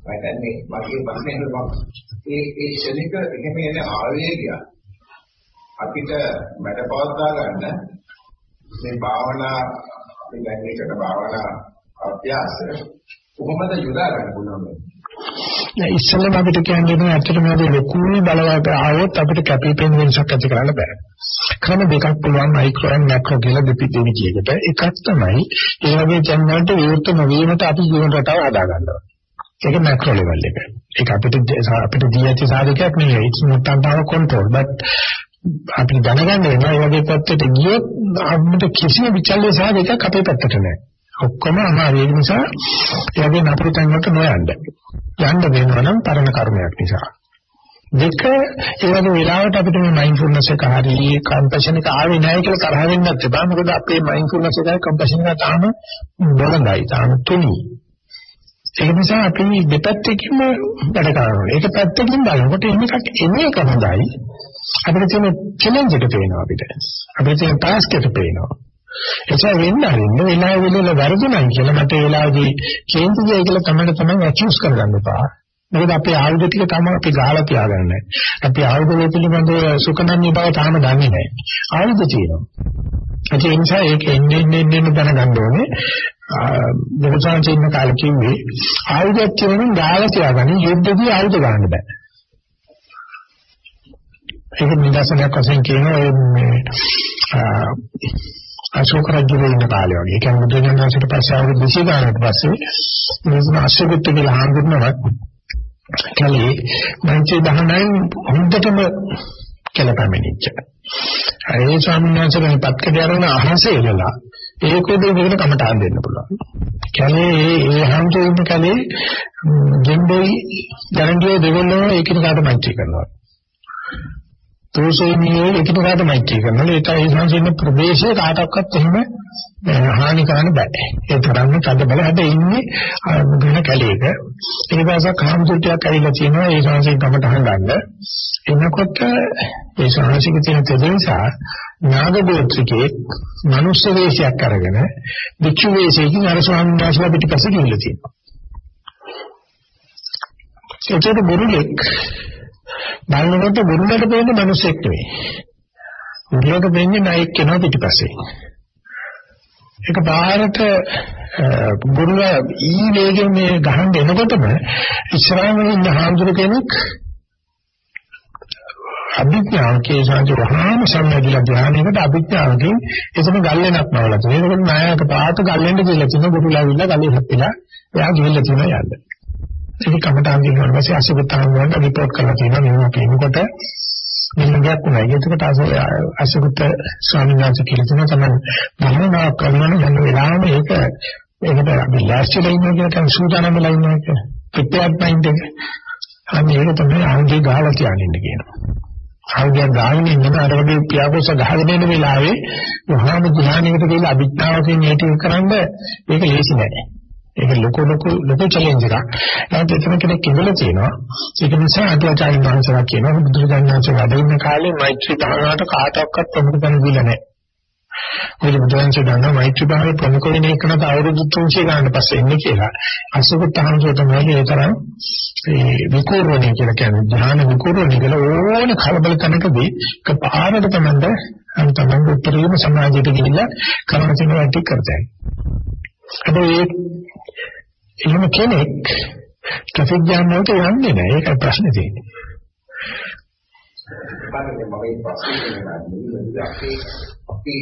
මම දැන් මේ මගේ ප්‍රශ්නේ මම ඒ ඒ ශනික එහෙම එන ආවේගය අපිට මැඩපවත්වා ගන්න මේ භාවනා අපි දැන් මේකට භාවනා අභ්‍යාසය කොහොමද යොදා ගන්න පුළුවන්
නෑ ඉස්සෙල්ලම අපිට කියන්නේ ඇත්තටම මේ ලොකු බලවත් ආවොත් අපිට කැපිපෙන වෙනසක් ඇති කරන්න බෑ. ක්‍රම දෙකක් පුළුවන් මයික්‍රෝ and මැක්‍රෝ කියලා දෙපි දෙවිදියකට. එකක් තමයි ඒ වගේ channel විවෘත නොවීමට අපි ජීවන රටාව හදා ගන්නවා. ඒක මැක්‍රෝ ලෙවල් එක. ඒක අපිට අපිට දී ඇති සාධකයක් නෙවෙයි. it's not under our control but අපි දැනගන්න වෙනවා ඒ වගේ පැත්තට ගියොත් අපිට කිසිම විචල්්‍ය සාධකයක් අපේ පැත්තට නැහැ. ඔක්කොම අමාරු ඒ නිසා ඒ වගේ නපුරු තැන් වලට නොයන්න. යන්න වෙනවා නම් පරණ කර්මයක් නිසා. දෙක ඒ වගේ වෙලාවට අපිට මේ මයින්ඩ්ෆුල්නස් එක හරි කම්පැෂන් එක ආවේ නැහැ කියලා තරහ වෙන්නත් එපා. මොකද අපේ මයින්ඩ්ෆුල්නස් එකයි කම්පැෂන් එක තාම බොළඳයි. තාම තුනි. ඒ නිසා අපි දෙපැත්තකින්ම වැඩ කරනවා. ඒක පැත්තකින් බලනකොට එන්න එකක් එන එක හොඳයි. අපිට තියෙන චැලෙන්ජ් එක පේනවා අපිට. අපිට තියෙන ටාස්ක් එක පේනවා. එතන වෙන්න හරින්න වෙලාව වෙලෙල වැරදුණයි කියලා මට ඒ වෙලාවේදී කේන්ති දෙය කියලා තමයි තමයි ඇකියුස් කරගන්න එපා. මොකද අපේ ආයුධ ටික තමයි අපි ගහලා තියාගන්නේ. අපි ආයුධ වල පිළිබඳව සුකනන්නේ බව තාම දන්නේ නැහැ. ආයුධ තියෙනවා. ඒ නිසා ඒක එන්නේ එන්නේ එන්නේ දැනගන්න ඕනේ. දෙවචාන් ඉන්න කාලේ කිව්වේ ආයුධයක් කියනනම් ගහලා තියාගන්න යුද්ධදී ආයුධ ගන්න බෑ. ඒක නිදර්ශනයක් වශයෙන් කියනවා මේ අශෝක රජුගේ ඉන්න කාලේ වගේ. ඒ කියන්නේ බුදුරජාණන් පස්සේ අවුරුදු 200 ගානකට පස්සේ මේක අශෝකත් කියලා හඳුන්වනවා. කලේ මංචේ දහනයි හොඳටම කෙලපැමිණිච්ච. ඒ ස්වාමීන් වහන්සේ මේ පත්කඩ යන අහසේ ඉලලා ඒකෝද මේකට කමටහන් දෙන්න පුළුවන්. කලේ ඒ ඒ හම්තුන් කලේ ගෙම්බෝයි ගරන්ඩියෝ දෙවොල්ලම ඒකිනකට මෛත්‍රී කරනවා. තෝසෙන්නේ එකිනෙකාට මෛත්‍රී කරනවා. ඒකයි සංසින්න ප්‍රදේශයේ කාටවත් එහෙම හානි කරන්න බෑ. ඒ තරම්ම තද බල හැබැයි ඉන්නේ ගුණ කැලේක. ඊට පස්සේ කාමතුට්ටියක් ඇවිල්ලා තියෙනවා ඒ සංසින් කමට හංගන්න. එනකොට ඒ සංසික තියෙන තද නිසා නාග ගෝත්‍රිකේ මනුස්ස වේශයක් අරගෙන විචු වේශයකින් අර ස්වාමීන් වහන්සේලා පිටිපස්සේ ගිහිල්ලා තියෙනවා. ඒකට බුරුලෙක් බලනකොට බුරුලට පේන්නේ මිනිස්සෙක් නෙවෙයි. බුරුලට පේන්නේ නයෙක් කෙනා පිටිපස්සේ. ඒක බාහිරට බුරුල ඊ වේගෙන් මේ ගහන්න එනකොටම ඉස්සරහම ඉන්න හාමුදුරු කෙනෙක් අභිඥාවකේ සංජෝහාම සම්මදිලා ධ්‍යානයකට අභිඥාවකින් එතන ගල්ලෙනක් නවලා තියෙනවා. ඒකට නායක පාත ගල්ලෙන්ද කියලා තියෙන බුරුලාවිල්ල ගලේ හැප්පිලා එයා ගිහිල්ලා තියෙනවා යන්න. ඒක කමටහන් දෙනවා ඊපස්සේ අසුබතාන් වලට රිපෝට් කරලා තියෙනවා මේවා කියනකොට මෙන්නගයක් උනා. ඒකට අසුබත ස්වාමීන් වහන්සේ කියලා තියෙනවා තමයි භවනා කරන හැම වෙලාවෙම ඒක ඒකට අපි ලෑස්තිලා ඉන්නවා කියන එක සූදානම් වෙලා ඉන්නවා කියන ප්‍රත්‍යක්ෂ මයින්ඩ් එක. අන්න ඒක තමයි ආන්ගේ ගහලා තියාගෙන කියනවා. ආන්ගේ ගාගෙන ඉන්න අර වගේ පියාපොස ගහගෙන ඉන්න වෙලාවේ මහා ධ්‍යානයකට කියලා අභිඥාවකින් හේතු කරන්න ඒක ලේසි නෑ. ඒක ලොකු ලොකු ලොකු චැලෙන්ජ් එකක්. ඒත් එතන කෙනෙක් ඉඳලා තියෙනවා. ඒක නිසා අටුවාචාර්ය වහන්සේලා කියනවා බුදුරජාණන් වහන්සේ වැඩ ඉන්න කාලේ මෛත්‍රී භාවනාවට කාටවත් ප්‍රමුඛ තැන දීලා නැහැ. මොකද බුදුන්සේ දන්නා මෛත්‍රී භාවයේ ප්‍රමුඛ වෙන එක නට අවුරුදු 300 ගානක් පස්සේ එන්නේ කියලා. අසුබතහන්සෝ තමයි ඒ තරම් ඒ විකෝරණය කියලා කියන්නේ ධ්‍යාන විකෝරණය කියලා ඕන කලබල තැනකදී කපාරට තමයි අන් තමයි උත්තරීම සමාජයට ගිහිල්ලා කරන තියෙන වැඩ කරතයි. හැබැයි එහෙම කෙනෙක් වලට යන්නේ නැහැ. ඒකයි ප්‍රශ්නේ තියෙන්නේ.
බලන්න මම මේ ප්‍රශ්නේ කියනවා අපි අපි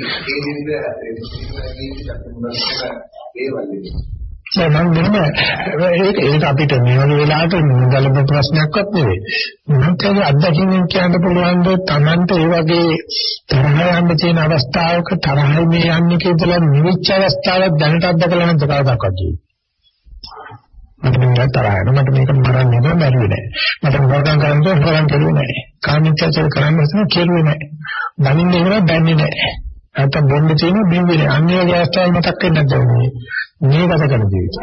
ඒවලදී
මම මෙන්න ඒක ඒක අපිට මේ වගේ වෙලාවට ගලප ප්‍රශ්නයක්වත් නෙවෙයි. කියන්නේ අත්දැකීමෙන් කියන්න පුළුවන් ද Tamanට ඒ වගේ තරහ යන්න තියෙන අවස්ථාවක තරහයි මේ යන්නේ කියලා නිවිච්ච අවස්ථාවක් දැනට අත්දකලා නැද්ද කවදාවත් මට මේක තරහ යනවා මට මේක මරන්න නෑ බැරිුවේ නෑ. මට හොරකම් කරන්න හොරකම් කරුවේ නෑ. කාමීච්ඡාචර කරන්න ඉස්සෙල්ලා කෙරුවේ නෑ. බනින්න ඉවර බැන්නේ නෑ. නැත්තම් බොන්න තියෙන බින්දේ අන්නේ වගේ අවස්ථාවක් මතක් වෙන්නේ නැද්ද මේ ගත කරන ජීවිතය.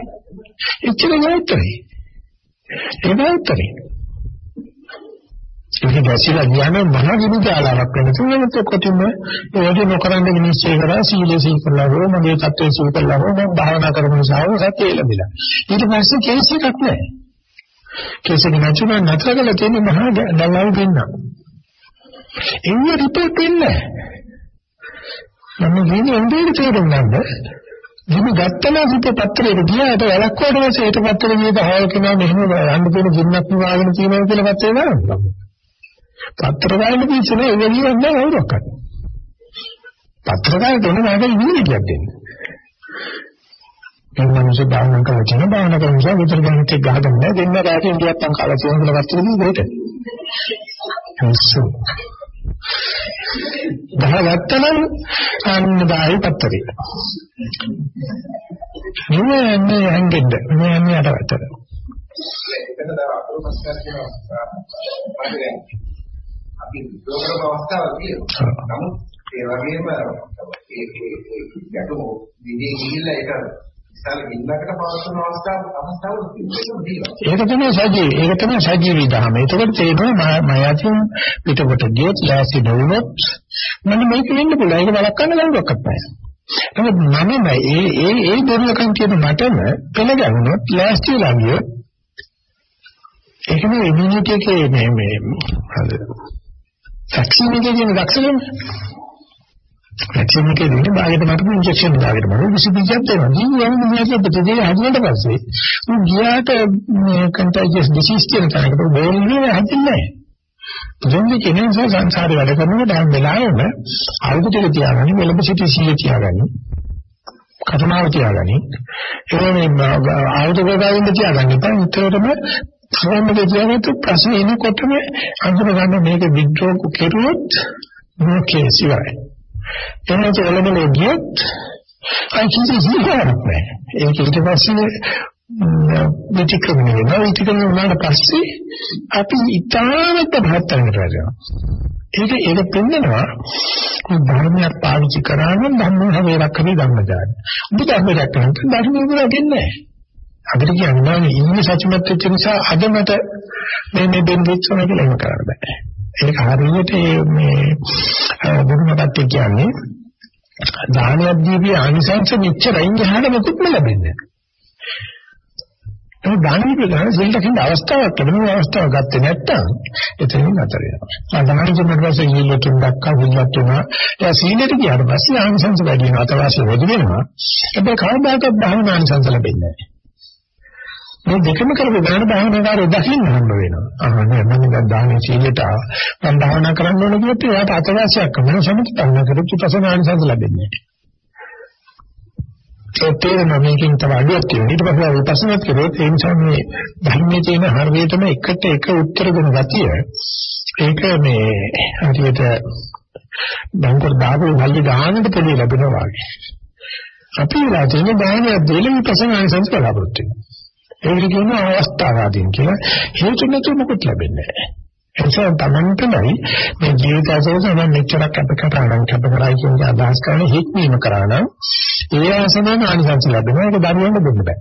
එච්චර නෑතරේ. ඒ නෑතරේ. ඒක දැසිලා ගියාම මහා විමුක්තියලාවක් වෙන තුනකට කොටින්ම ඒක නොකරන්න නිශ්චය කරා සීලේ සී කරලා හෝ මගේ தත්ත්වයේ සී කරලා හෝ මම භාවනා කරන නිසා සත්‍ය ලැබිලා. ඊට පස්සේ කේස් එකක් නෑ. කේස් එක නැතුව නතර කරලා තියෙන මහා දල්ලාව දෙන්න. එන්නේ රිපෝට් වෙන්නේ මම කියන්නේ එන්නේ තේරුම් ගන්න. එහෙම ගත්තම හිත පත්‍රයට ගියාට වැලක්වට පස්සේ ඒක පත්‍රේ ගියද හොයල් කෙනා මෙහෙම යන්න තියෙන ගින්නක් නිවාගෙන තියෙනවා කියලා පත්‍රේ දානවා. පත්‍ර ගන්න පිස්සනේ ඒ වෙලියක් නෑ වුරක් ගන්න. පත්‍ර ගන්න දෙන්න නෑ ඉන්නේ දෙන්න. ඒ මිනිස්සු බාහන කරලා කියන බාහන කරන නිසා විතර ගන්නත් ගහගන්න දෙන්න රැට ඉන්දියාත් අංකාලා තියෙන කියලා පත්‍රේ දීලා ගහගත්තනම් අන්න බාහි පත්තරේ. මේ මේ හංගෙන්න මේ මේ අටවතර.
එතන දා අකුරු ප්‍රශ්නයක් තියෙනවා. අපි ප්‍රෝග්‍රෑම් අවස්ථාවක් තියෙනවා. නමුත් ඒ වගේම ඒ ඒ ගැටුම විදිහේ ගිහිල්ලා ඒක විශාල ගින්නකට පවත්වන අවස්ථාවක් අවස්ථාවක් තියෙනවා.
ඒක තමයි සජීවී. ඒක තමයි සජීවී ධර්ම. ඒකවල තේරෙනවා මම යතින් පිටකොට ගියොත් ලෑස්ති නොවුනොත් මම මේක වෙන්න පුළුවන්. ඒක වළක්වන්න ලඟුවක්වත් නැහැ. නමුත් මම මේ ඒ ඒ දුර්ලකම් කියන මටම පෙළ ගැහුනොත් ලෑස්ති වෙලා ගියොත් ඒක මේ ඉමුනිටි එකේ මේ මේ වැක්සින් එකේ කියන දක්ෂකම වැක්සින් එකේ දෙන්නේ බාගෙට මට ඉන්ජෙක්ෂන් දාගෙන මම විසි බීජයක් දෙනවා. ජීවි යන මිනිහට ප්‍රතිදේ හදුනට පස්සේ උන් ගියාට මේ කන්ටේජස් ඩිසීස් කියන තැනකට බෝල්නේ හදින්නේ නැහැ. දෙන්නේ කෙනෙක් සංසාරේ වැඩ කරනකොට හැම වෙලාවෙම ආයුධ ටික තියාගන්න මෙලඹ සිටි සීල තියාගන්න. කතමාව තියාගන්න. ඒ වගේම ආයුධ ගොඩාවින්න තියාගන්න. ඉතින් උත්තරෙම සමන්දේ තියාගත්ත ප්‍රශ්න එනකොටම අඳුර ගන්න මේක විද්‍රෝහ කෙරුවොත් මොකේ සිවයි. එනකොට එළමලේ ගියොත් අයි කිසි සිහියක් නැහැ. ඒක ඊට පස්සේ විචක්‍රමණය වෙනවා විචක්‍රමණය වුණාට පස්සේ අපි ඉතාමත් භාත්තකට වැටෙනවා ඒක ඒක පෙන්නනවා ධර්මයක් පාවිච්චි කරා නම් ධර්ම හැවේරක්කේ ධර්මජාන ඔබ ධර්ම රැකගන්න ධර්ම ඉවරගෙන නැහැ අපිට කියන්නේ ඉන්නේ සත්‍යමත් වෙච්ච නිසා අද මට මේ මේ දෙන්න දෙච්චම කියලා එහෙම කරන්න බෑ ඒක හරියට මේ බුදුමහත් කියන්නේ දානයක් දීපිය ආනිසංස මෙච්චරයින් ගහන මොකුත්ම ලැබෙන්නේ නැහැ ඒ දානෙක ගන්න සෙල් දකින්න අවස්ථාවක් ලැබෙන අවස්ථාවක් ගත්තේ නැත්නම් එතනින් අතර වෙනවා. සාමාන්‍ය ජීවිතේ පස්සේ ජීවිතෙන් දක්වා විලක් වෙනවා. ඒ සීලෙට ගියාට පස්සේ ආනිසංස වැඩි වෙනවා. අතවාසිය වැඩි වෙනවා. හැබැයි කවදාකවත් භාවනා ආනිසංස ලැබෙන්නේ නැහැ. මේ දෙකම කරපු දාන භාවනාකාරය දකින්න හම්බ වෙනවා. ආ නෑ මම දැන් දානේ සීලයට මම භාවනා කරන්න ඕන කියොත් ඒකට අතවාසියක් කරනවා. සමිත භාවනා කරොත් පසන ආනිසංස ලැබෙන්නේ නැහැ. ඒ තේරෙන මේකෙන් තව අඩුවක් තියෙනවා. ඊට පස්සේ විපස්සනාත් කරොත් ඒ නිසා මේ ධර්මයේ තියෙන හරියටම එකට එක උත්තර දෙන ගතිය ඒක මේ හරියට බංකර් දාපු වල්ලි ගහනට පොඩි ලැබෙනවා වගේ. අපි රාජ්‍යනේ බාහිර දෙල විපස්සනා සංස් බලාපොරොත්තු වෙනවා. ඒකට කියනවා අවස්ථාවාදීන් කියලා. හේතු නැතුව මොකද ලැබෙන්නේ නැහැ. එනිසා තමන්ටමයි මේ ජීවිත අසෝසම මෙච්චරක් අප කරා නම් අප කරා කියන අදහස් කරන හික්මීම කරා නම් ඒ ආසනම ආනිසංස ලැබෙනවා ඒක දරුවන්ට දෙන්න බෑ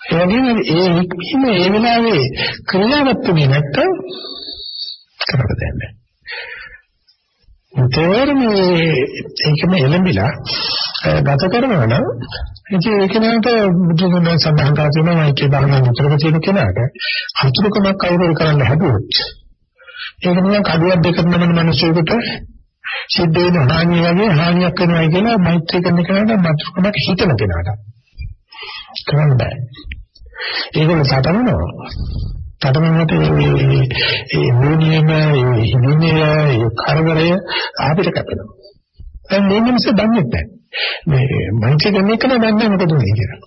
ඒ වගේම ඒ හික්මීම ඒ වෙලාවේ ක්‍රියාවත් වෙන්නේ නැත්තම් කරන්න දෙන්නේ. උතේරම ඒකම එළඹිලා ගත කරනවා නම් ඉතින් ඒක නේද බුදුගුණ සඳහන් කරලා තියෙනවා ඒකේ බාහන උතරක තියෙන කෙනාට හතුරුකමක් කවුරු කරන්න හැදුවොත් ඒක නිකන් කඩුවක් දෙකක් නමන මිනිසෙකුට සිද්ධ වෙන හානිය වගේ හානියක් වෙනවා කියලා මෛත්‍රී කරන කෙනාට මතුකමක් හිතන කෙනාට කරන්න බෑ. ඒකල සටනනවා සටනනට ඒ මූලියම ඒ හිමිනේ ඒ කරදරය අපිට කැපෙනවා. දැන් මේ මිනිස්සු දන්නේ නැහැ. මේ මෛත්‍රී කරන එක නෑ මොකද උනේ කියලා.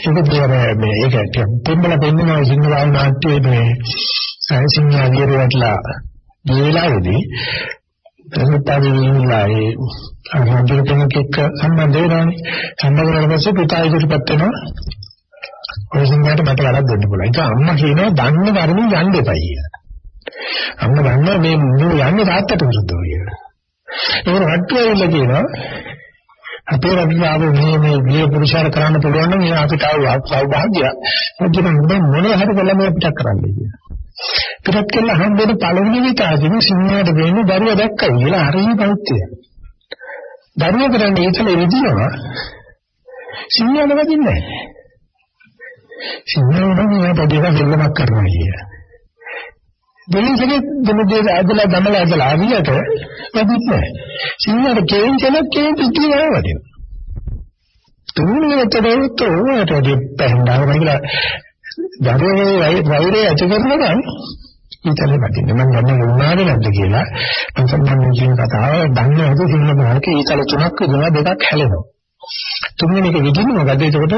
ඒක දෙවර මේ ඒක පොම්බල පෙන්නවා සිංහල නාට්‍යයේ මේ සිංහාලියට වටලා මේ වෙලාවේදී ප්‍රසත්තාවේ ඉන්නලා ඒ අනුන්ගේ කෙනෙක් එක්ක සම්බන්ධ වෙනවානේ සම්බන්ධ වුණාට පස්සේ පුතා ඉදිරියටපත් වෙනවා. ඔය සිංහාට මට වැඩක් දෙන්න පුළුවන් ඒක අම්මා කියනවා දන්න ධර්මෙන් යන්න එපයි කියලා අම්මා දන්නවා මේ මුළු යන්නේ තාත්තට විරුද්ධව කියලා ඒක රට්ටුවෙලා කියනවා අපේ රටාව මේ මේ විය පුරුෂාර කරන්න පුළුවන් නම් අපිට ආව සෞභාග්‍යය. මොකද මොන හරි කළම අපිට කරන්නේ කියලා. පිටත් කළා හම්බෙන පළවෙනි විතරදින සිංහයාට වෙන්නේ දරුවා දැක්කයි කියලා හරිය පෞත්‍යය. දරුවා කරන්නේ ඒකල විදිනවා. සිංහයාට වදින්නේ නැහැ. සිංහයා නම් මේ පොඩික දෙල්ලමක් කරනවා කියලා. දෙලිසගේ දෙමුදේ ඇදලා දමලා ඇදලා ආවියට වැඩිත් නැහැ. සිංහලට කේන්චල කේන්ති කියලා වදිනවා. තුන්වෙනි වතරේත් ඕකට දෙපැන්දාම කියලා දරුවේ වෛරය ඇති කරනවා ඊතල වදින්න මම දන්නේ උනාද නැද්ද කියලා මම සම්බන්ධ කියන කතාව දන්නේ නැතුව සිංහල මාර්කේ ඊතල තුනක් විදිනවා දෙකක් හැලෙනවා. තුන්වෙනි එක විදින්න මොකද? එතකොට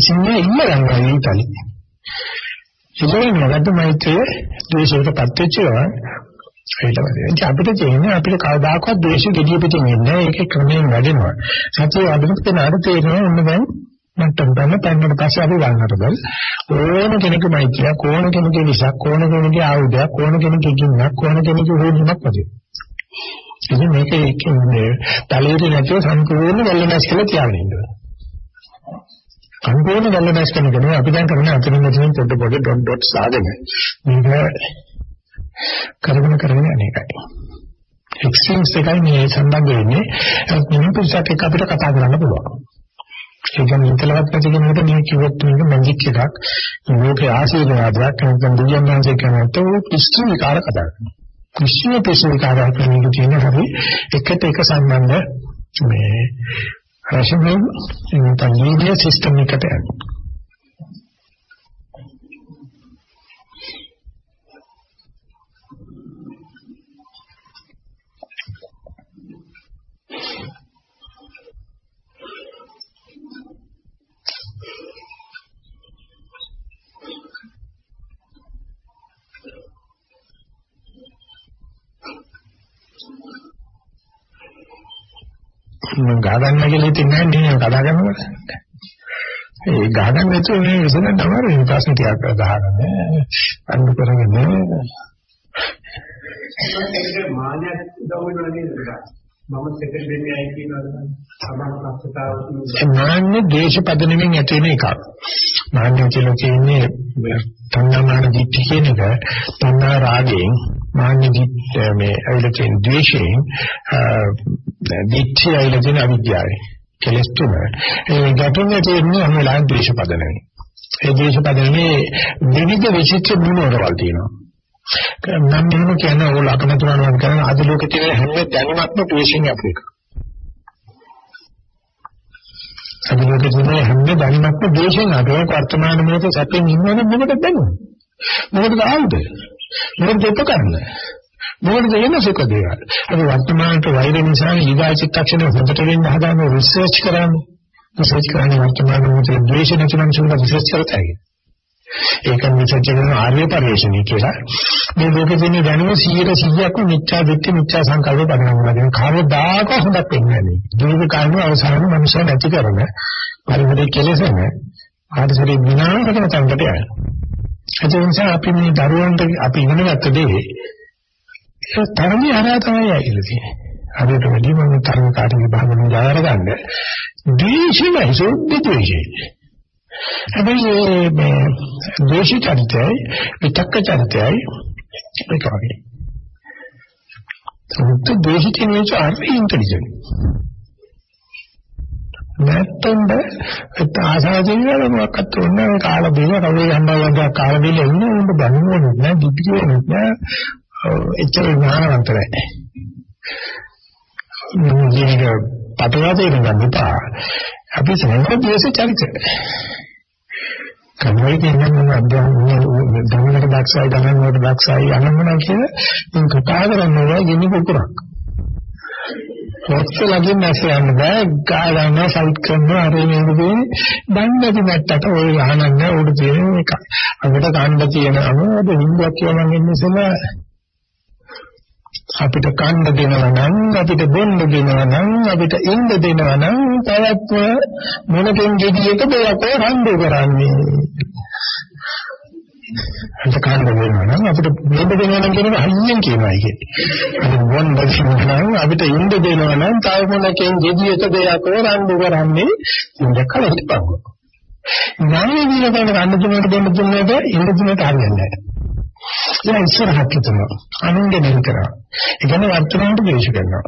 සිංහල ඉන්න ගන්නවා ඊතලෙ. ඉතින් මොකද්ද මෛත්‍රිය ද්වේෂයටපත් වෙච්ච ඒවා ඒකමද අපිට තියෙන්නේ අපිට කවදාකවත් ද්වේෂ gediya පිටින් එන්නේ ඒක ක්‍රමයෙන් වැඩෙනවා. සතිය අදිනත් කෙනාට තේරෙනවා ඔන්න දැන් මට්ටම් ගන්න පන්නට පස්සේ අපි ගන්නට බල ඕන කෙනෙකු මෛත්‍රිය ඕන කෙනෙකුගේ විසක් ඕන කෙනෙකුගේ ආයුධයක් ඕන කෙනෙකුගේ ගින්නක් ඕන කෙනෙකුගේ හොරුමක් වගේ. ඉතින් මේක කියන්නේ තලියට නැතිව සම්පූර්ණ වැල්ලමස් කියලා තියාගෙන ඉන්නවා. සම්පූර්ණ වැල්ලමස් කරන කෙනා අපි දැන් කරන්නේ අතරින් මෙතනින් පොඩ පොඩ ඩොට් ඩොට් සාදගෙන මේක කරගෙන කරගෙන අනේකයි එක්ස්ට්‍රීම්ස් එකයි මේ සම්බන්ධ වෙන්නේ. මිනිපුසක් එක්ක අපිට කතා කරන්න පුළුවන්. ඒ කියන්නේ ඉතලවත් නැති කෙනෙකුට මේ කිව්වොත් මේක මැජික් එකක්. මේකේ ආශීර්වාදයක්. නැත්නම් දෙවියන් වහන්සේ කියනකොට කිසිම විකාර කතා කරනවා. කිසිම කිසිම විකාරයක් නෙමෙයි කියන හැටි එකට එක සම්බන්ධ මේ රෂණල් නැත්නම් ලීනියර් සිස්ටම් එකට යනවා. මම නැහැ නේ කතා කරනකොට. ඒ ගහ ගන්න නැතුව මේ විසඳන්න අමාරුයි ප්‍රශ්න ටිකක් ගහගන්න. අන්න කරගෙන
ඒක මානයක් උදව් වෙනවා නේද? මම සෙකන්ඩ් වෙන්නේ අය කියනවා සමානත්වතාව
මාන්නේ දේශපද නෙමෙයි ඇති වෙන එකක්. මාන්නේ කියලා කියන්නේ තණ්හාමාන දිට්ඨි කියන එක තණ්හා රාගයෙන් මාන්නේ මේ ඇවිල්ලා තියෙන ද්වේෂයෙන් දිට්ඨිය ඇවිල්ලා තියෙන අවිද්‍යාවෙන් කෙලස් තුන. ඒ ගැටුනේ තියෙන්නේ අමලා දේශපද නෙමෙයි. ඒ දේශපද නෙමෙයි විවිධ විචිත්‍ර මුනවරවල් තියෙනවා. නම් මෙහෙම කියන ඕල අකමැතුනම කරන අද ලෝකේ තියෙන හැම දැනුමක්ම ද්වේෂයෙන් අපු එක. අද ලෝකේ තියෙන හැම දැනුමක්ම ද්වේෂයෙන් අපු එක වර්තමාන මොහොතේ සැපෙන් ඉන්නවනම් මොකටද දැනුනේ? මොකටද ආවුද? මොකටද උපකරණ? මොකටද එන සුඛ දේවල්? අපි වර්තමානට වෛර නිසා ඊගා චිත්තක්ෂණය හොඳට වෙන්න හදාන රිසර්ච් කරන්නේ. රිසර්ච් කරන්නේ වර්තමාන මොහොතේ ද්වේෂ නැතිනම් සුඛ රිසර්ච් කරතයි. ඒක රිසර්ච් කරන ආර්ය පරිශ්‍රණය කියලා. මේ ලෝකේ තියෙන දැනුම 100%ක්ම මිත්‍යා දෘෂ්ටි මිත්‍යා සංකල්ප පදනමලා දෙන කවදාක හොඳක් වෙන්නේ නැහැ. දීර්ඝ කාලෙම අවසාන මනුෂ්‍ය නැති කරන පරිමරේ කෙලෙසන ආදසරේ විනාශකන තැනකට යනවා. ඒ නිසා අපි මේ දරුවන්ට අපි ඉගෙන ගත්ත දේ ඒ තරමේ හරහා තමයි ඇවිල්ලා තියෙන්නේ. අරට වැඩි මම තරම කාටිගේ භාවනාව ජායර ගන්න. ද්වේෂය සෝද්ද ද්වේෂය. හැබැයි මේ ද්වේෂ චරිතයයි විතක්ක චරිතයයි ඒක වගේ. සුත්ත ද්වේෂ චරිතය are intelligent. නැත්තම් ඒත් ආසාවෙන් වල මොකක්ද උන්නේ කාලා බීලා කවුරු යනවා වගේ කාලා බීලා ඉන්නේ උඹ බannෝනේ නෑ දිග්ගියේ නෑ එච්චර ඥානවන්ත නැහැ. මේක පටලවා දෙන්න ගන්නවා. අපි සමහර දේශ චරිත. කන්නේ කියන්නේ අධ්‍යාත්මික ධර්මයක දක්ෂයි ධර්මයක දක්ෂයි අනම්මන කියලා මේ කතා කරන්නේ ගිනි කුකුරක්. ඔක්කො ලගින් නැස යන්න බෑ ගා ගන්න සයිට් කරනවා අර මේකදී දන්නේදි නැත්තට ඔය අහනන්නේ උඩ තියෙන එක. අපිට කන්න තියෙන අනුවද හින්දුවක් කියලා නම් ඉන්නේ ඉතල අපිට කන්න දෙනවා නම් අපිට බොන්න දෙනවා නම් අපිට ඉන්න දෙනවා නම් තවත් මොනකින් ගෙඩියක දෙයක් රණ්ඩු කරන්නේ? අද කන්න දෙනවා නම් අපිට බොන්න දෙනවා නම් කියන හයියෙන් කියනවා කියන්නේ අපිට බොන්න දෙනවා නම් අපිට ඉන්න දෙනවා නම් තව මොනකින් ගෙඩියක දෙයක් රණ්ඩු කරන්නේ? ඉන්න කල හිටපන්කෝ ඥානෙ දිනන කන්න දුන්නට බොන්න දුන්නට ඉන්න දුන්නට හරියන්නේ නැහැ. ඒ ඉස්සරහට හිතනවා. අනුන්ගේ දෙල් කරා. ඒ කියන්නේ වර්තමානට දේශ කරනවා.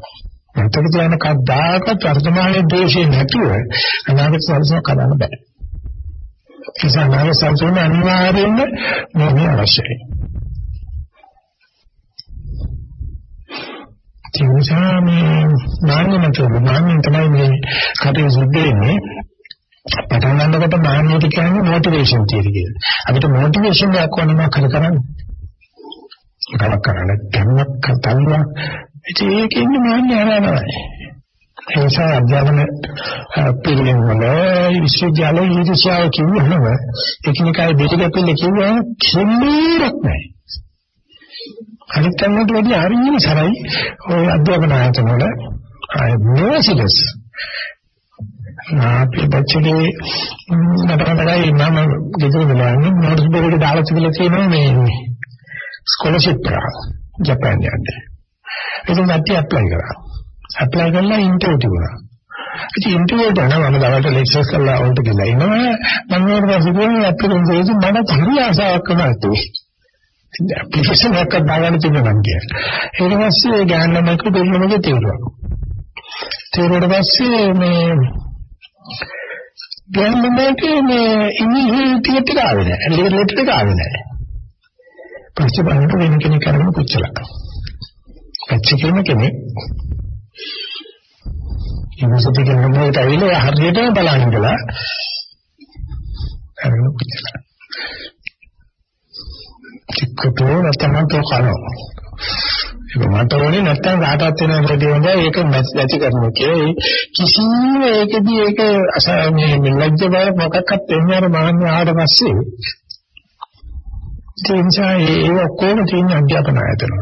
මන්තක කියන කද්දාකත් වර්තමානයේ දේශේ නැතුව අනාගත සල්සන කඩන්න බෑ. නිසා අනාගත සල්සන අනිවාර්යෙන්ම මොහොත අවශ්‍යයි. ඒ නිසා මේ නාමනතෝ නාමෙන් තමයි මේ කටේ සුද්ධ වෙන්නේ. පටන් ගන්නකොට මාන්නයට කියන්නේ මොටිවේෂන් තියරි කියලා. අපිට මොටිවේෂන් එකක් වුණා කර කරන්නේ. කලක් කරන්න දැම්මක් කතන්නා ඉතින් ඒකෙන් මාන්නේ හරනවා ඒ නිසා අධ්‍යාපන පිළිවෙල වල විශ්වවිද්‍යාලයේ ඉතිසාව කියනම එකිනෙකායි දෙකපිල්ල කියනවා කිසිමයක් නැහැ. අනිත් කන්නට වැඩි හරියම සරයි ඔය අධ්‍යාපන ආයතන වල ආය මොසිලස් අපි බච්චලේ නතරතරයි මම ගෙදර වෙලා ඉන්නේ. නෝට්ස් බෝඩ් දාලා තිබිලා තියෙනවා මේ ස්කෝලර්ෂිප් එකක් ජපාන් යන්න. ඒක නැති ඇප්ලයි කරා. ඇප්ලයි කරලා ඉන්ටර්විව් තිබුණා. ඉතින් ඉන්ටර්විව් එක නම් මම දවල්ට ලෙක්චර්ස් කරලා වුණත් ගිහලා ඉන්නවා. මම ඊට පස්සේ ගිහින් ඇප්ලිකේෂන් එකේ මට හරි ආසාවක් වුණා. ඇප්ලිකේෂන් එකක් දාගන්න තිබුණා මං කියලා. ඊට පස්සේ ගානමක දෙන්නමක තේරුවා. තේරුවට පස්සේ මේ ගානමක මේ ඉන්නේ ටිකට් එක ආවේ නැහැ. ලෙටර් එක ආවේ නැහැ. පස්සේ බලනකොට වෙන කෙනෙක් කරගෙන පුච්චලා. පැච්ච කියන කෙනෙක් ඉවසති කියන මොකට ඇවිල්ලා හරියටම බලන් ඉඳලා කරගෙන පුච්චලා. චික්කතෝ නැත්තම් කනවා. ඒක මට ඕනේ නැත්තම් කාටවත් වෙන වැඩි හොඳ ඒක නැති කරනවා කියලා කිසිම ඒකදී ඒක මේ ලැජ්ජ බව මොකක්වත් වෙන්නේ අර මාන්නේ ආවට පස්සේ ඒ නිසා ඒ ඔක්කොම තියෙන අධ්‍යාපන ආයතන.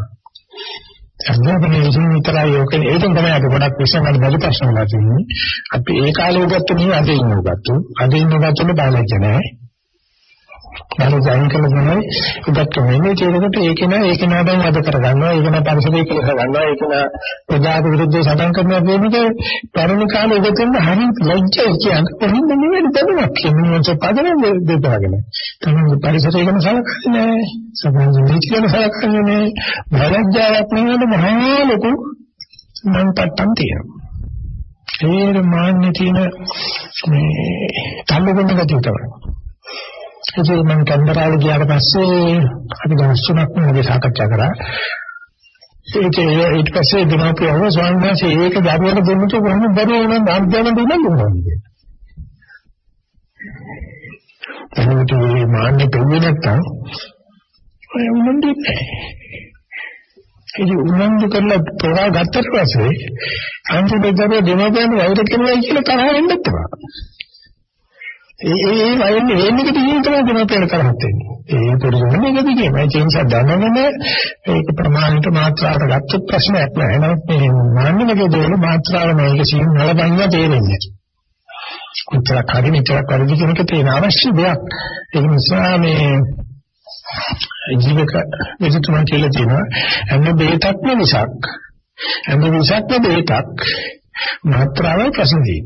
අධ්‍යාපනයේ විසින් විතරයි ඔක ඒකෙන් තමයි අපි ගොඩක් විශ්වාස කරන ප්‍රශ්න වල තියෙන්නේ. අපි ඒ කාලේ උගත්තු නෙවෙයි අද ඉන්න උගත්තු. අද ඉන්න උගත්තුල බයලජ්ජ නැහැ. බල ජයින් කළ තමයි උගත්තු වෙන්නේ. ඒකට ඒක නෑ ඒක නෑ දැන් අද කරගන්නවා. ඒක නෑ පරිසරය කියලා ගන්නවා. ඒක නෑ ප්‍රජාත විරුද්ධව සටන් කරනවා කියන්නේ පරණ කාලේ උගතුන් හරිය ලැජ්ජයි කියන්නේ කොහොමද නෙවෙයි දැනුමක්. කියන්නේ පදනම් දෙපාගෙන. තමයි පරිසරය ගැන සලකන්නේ නෑ. සමාජ නීති ගැන සලකන්නේ නෑ. බලජ්ජාවක් නෙවෙයි මහා ලොකු මං පට්ටම් තියෙනවා. ඒ මාන්නේ තියෙන මේ තල්ලුකම ගතිය තමයි. ඉතින් මම කන්දරාල ගියාට පස්සේ අපි දවස් තුනක් මොකද සාකච්ඡා කරා. ඒක ඊට පස්සේ දිනපියව ස්වාමීන් වහන්සේ ඒක දරුවට දෙන්නට කොහොමද බැරි වෙනවද අධ්‍යයන දෙන්න ඕනද එහෙනම් මේ මාන්නේ පෙන්නේ නැත්තම් ඔය උනන්දු ඒ උනන්දු කරලා ප්‍රවා ගත්තට පස්සේ අන්තිමට දරුවෝ දෙමව්පියන් වෛර කරනවා කියලා තරහ වෙන්නත් පුළුවන්. ඒ ඒ ඒ වයින්නේ වෙන්නේ කිසිම තමයි දෙමව්පියන් කරහත් වෙන්නේ. ඒ පොදුම මේක දිගේ මම චේන්ස දැනගෙන ඒක ප්‍රමාණයට මාත්‍රාවට ගත්තොත් ප්‍රශ්නයක් නෑ. නමුත් මේ මාන්නමගේ දේවල් මාත්‍රාව මේක සිහින් නලබන්න තේරෙන්නේ. උත්තරක් හරි මෙච්චරක් වැඩි කෙනෙක් තියෙන අවශ්‍ය දෙයක්. ඒ නිසා මේ ජීවක විදිතුමන් කියලා තියෙනවා හැම බේතක්ම විසක් හැම විසක්ම බේතක් මාත්‍රාවයි ප්‍රශ්නේ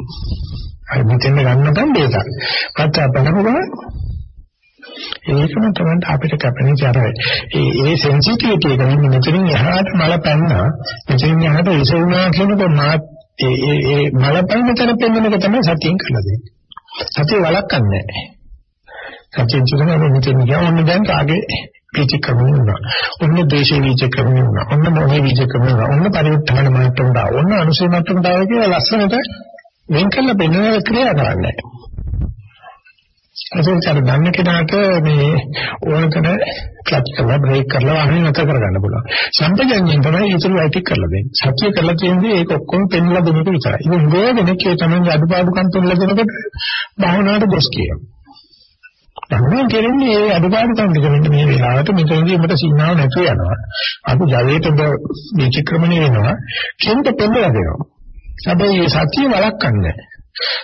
අර මෙතෙන් ගන්න තන් දෙයක්. පත්ත බලපුවා ඒකම තමයි අපිට කැපෙන ජර ඒ ඒ සෙන්සිටිවිටි එක මෙන්න මෙතනින් එහාට මල පැන්නා මෙතනින් එහාට ඉසුණා කියනකොට මා ඒ ඒ ඒ මල පැන්න තැන පෙන්වන එක තමයි සතියෙන් කරලා දෙන්නේ සතිය වළක්වන්නේ නැහැ සතියෙන් කියන්නේ මෙතන ගියාම දැන් කාගේ විචක්‍රමණය වුණා. ඔන්න දේශේ විචක්‍රමණය වුණා. ඔන්න මොහේ විචක්‍රමණය වුණා. ඔන්න පරිවර්තන මට්ටමට ආවා. ඔන්න අනුසය මට්ටමට ආවා කියලා ලස්සනට වෙන් කළ බෙනෙන ක්‍රියා කරන්නේ. ඒකෙන් අර ගන්න කෙනාට මේ ඕනතර ක්ලච් කරලා බ්‍රේක් කරලා වාහනේ නැතර කරගන්න පුළුවන්. සම්පජඤ්ඤයෙන් තමයි ඉතුරු ඇටි කරලා දෙන්නේ. සත්‍ය කරලා තියෙන්නේ ඒක ඔක්කොම පෙන්ලා දෙන එක විතරයි. ඉතින් ගොඩනෙක් ඒ තමයි අඩුපාඩුකම් තුනලා දෙනකොට භාවනාවට දොස් කියනවා. ධර්මයෙන් කියන්නේ ඒ අදුපාඩුකම් ටික මෙන්න මේ වෙලාවට මෙතනදී උඹට සීමාව නැතුව යනවා. අද ජවයට ඔබ විචක්‍රමණය වෙනවා. කෙන්ට පෙන්නලා දෙනවා. හැබැයි මේ සත්‍ය වළක්වන්නේ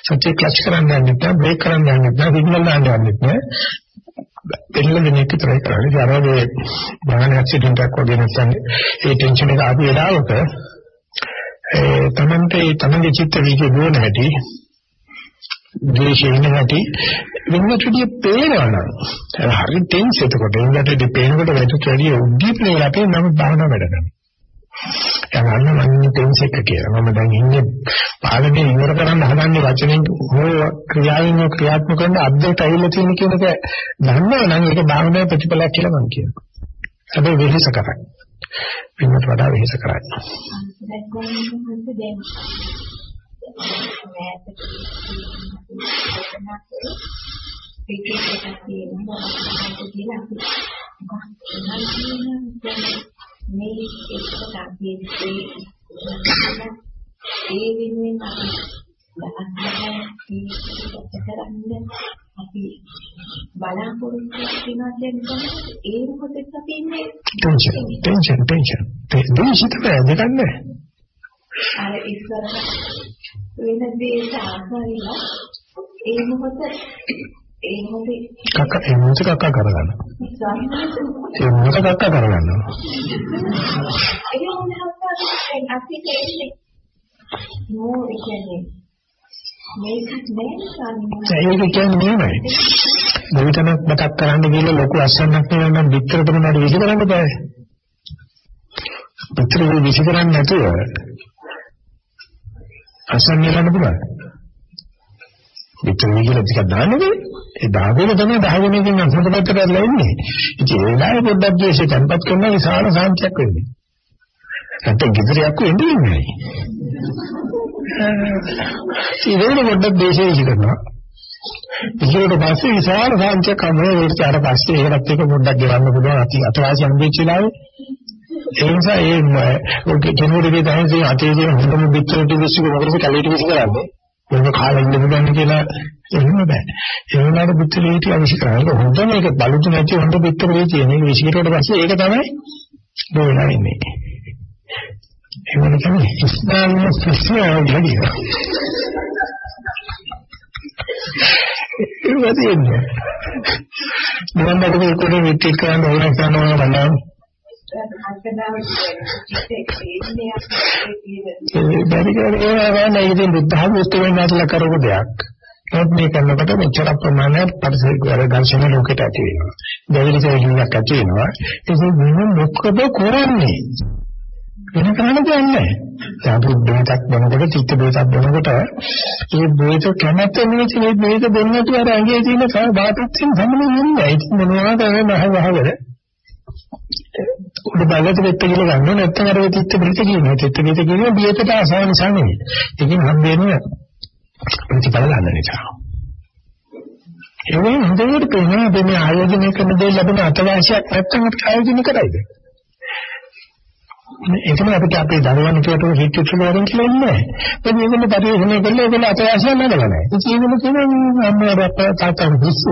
සත්‍ය ක්ලච් කරන්න යන්නේ නැහැ, බ්‍රේක් කරන්න යන්නේ නැහැ, සිග්නල් දාන්න යන්නේ නැහැ. දෙන්න දෙන එක විතරයි කරන්නේ. ඒ අරගේ බාහන ඇක්සිඩන්ට් එකක් වගේ නැත්නම් ඒ ටෙන්ෂන් එක ආපු වෙලාවක ඒ තමන්ට ඒ තමන්ගේ චිත්ත වීජය දුවන හැටි ද්වේෂයෙන් නැති වෙනකොටදී පේනවනම් හරි ටෙන්ස් එතකොට එන්නටදී පේනකොට වැටුත් වැඩි උද්දීපනය අපේ නම් භාවනා වැඩ කරනවා යන්න මන්නේ ටෙන්ස් එක කියලා. මම දැන් ඉන්නේ පාලනේ ඉවර කරන්න හදන්නේ වචනෙන් හෝ ක්‍රියාවෙන් හෝ ක්‍රියාත්මක කරන අද්දට ඇවිල්ලා තියෙන කියන එක දන්නවනම් ඒක භාවනාවේ ප්‍රතිඵලයක් කියලා මම කියනවා. හැබැයි වෙහෙස කරයි. වෙනකට වඩා වෙහෙස කරයි.
දැන් කොහොමද දැන් මෑතක පිටින් එකක් තියෙනවා අපිට කියලා අපි මේ එකට අපි ඒ වෙනුවෙන් අපි ලක්ෂණ කරන්නේ අපි බලාපොරොත්තු වෙනවා කියන්නේ ඒ මොකද අපි ඉන්නේ
ටෙන්ෂන් ටෙන්ෂන් ටෙන්ෂන් ටෙන්ෂන් දෙකන්නේ
අර ඉස්සර වෙන දේ සාහරිලා ඒ මොහොත ඒ මොහොතේ
කක්ක ඒ මොහොත කක්ක කරගන්න. ඒ මොහොත කක්ක කරගන්න.
ඒක කියන්නේ නෝ.
දෙවිතනක් මතක් කරන්න ගිහලා ලොකු අස්සන්නක් නෙවෙයි නම් පිටරට මොනවද විසි කරන්න බෑ. පිටරට විසි කරන්නේ නැතුව අසන්න යන්න පුළුවන්. පිටර විදිහට ටිකක් දාන්නේ ඒ දාගෙන තමයි දහගෙන ඉන්න අසතපත් කරලා ඉන්නේ. ඉතින් ඒ වෙලාවේ පොඩ්ඩක් ද්වේෂය tempat කරන විශාල සාන්තියක් වෙන්නේ. නැත්නම් කිතරයක් වෙන්නේ නැහැ. ඒ වෙලාවේ පොඩ්ඩක් ද්වේෂය ඉහි කරනවා. ඊට පස්සේ විශාල සාන්තියක් අමරේ වලට ආර පස්සේ ඒකත් එක පොඩ්ඩක් ගෙවන්න පුළුවන් අති අතවාසි හම්බෙච්ච වෙලාවේ ඒ නිසා ඒ කෙනෙකුගේ දැනෙන්නේ අතේ තියෙන හොඳම පිටරට විශ්ව මොකද කැලේට විශ්ව කරන්නේ මොකද කාලා ඉන්න පුළුවන් කියලා එහෙම බෑ. ඒ වුණාට පිටරේ හිටිය අවිශ්ව කරන්නේ හොඳ මේක බලුතු නැති හොඳ පිටරේ තියෙන එක විශ්වයට පස්සේ ඒක තමයි බෝලා ඉන්නේ. ඒ වගේ තමයි ඉස්ලාම සිස්ටම් ගලිය ඒ වගේ නේ මම මොකද කොහේ විත්ති කරන්න ඕන කරනවා බලන්න බැරි කියන්නේ ඒවා නෑ ඉතින් බුද්ධහම උත්තරෙන් නැතලා කරපු දෙයක්. ඒත් මේ කරනකොට මෙච්චර ප්‍රමාණයක් පරිසර දර්ශන ලෝකෙට ඇති වෙනවා. දෙවිලි සෙවිලක් ඇති වෙනවා. ඒක වෙන මොකද කරන්නේ? වෙන කරන්න දෙයක් නෑ. දැන් බුද්ධයක් වෙනකොට චිත්ත දෝසක් වෙනකොට ඒ බේත කැමැත්ත නෙවෙයි මේ බේත දෙන්නට අර ඇඟේ තියෙන බාටත්ෙන් සම්මත වෙන්නේ නැහැ. ඉතින් මොනවද මේ මහ වහවල උඩ බලයට වෙත්ත කියලා ගන්න නැත්නම් අර තිත්ත පිට කියනවා. තිත්ත පිට කියනවා බියකට ආසාව නිසා නෙවෙයි. ඒකෙන් හම්බෙන්නේ ප්‍රතිඵල ගන්න නිසා. ඒ වගේ හොඳට පේනවා මේ ආයෝජනය කරන දේ ලැබෙන අතවාසියක් නැත්නම් අපිට ආයෝජනය කරයිද? ඒකම අපිට අපේ දරුවන් කියතෝ හිතෙච්ච වලින් කියලා ඉන්නේ. ඒ මේකම පරිශීලනය කරලා ඒගොල්ලෝ අතවාසියක් නැදලා නැහැ. ඉතින් ඒගොල්ලෝ කියනවා අම්මා අප්පා තාත්තා දුස්සු.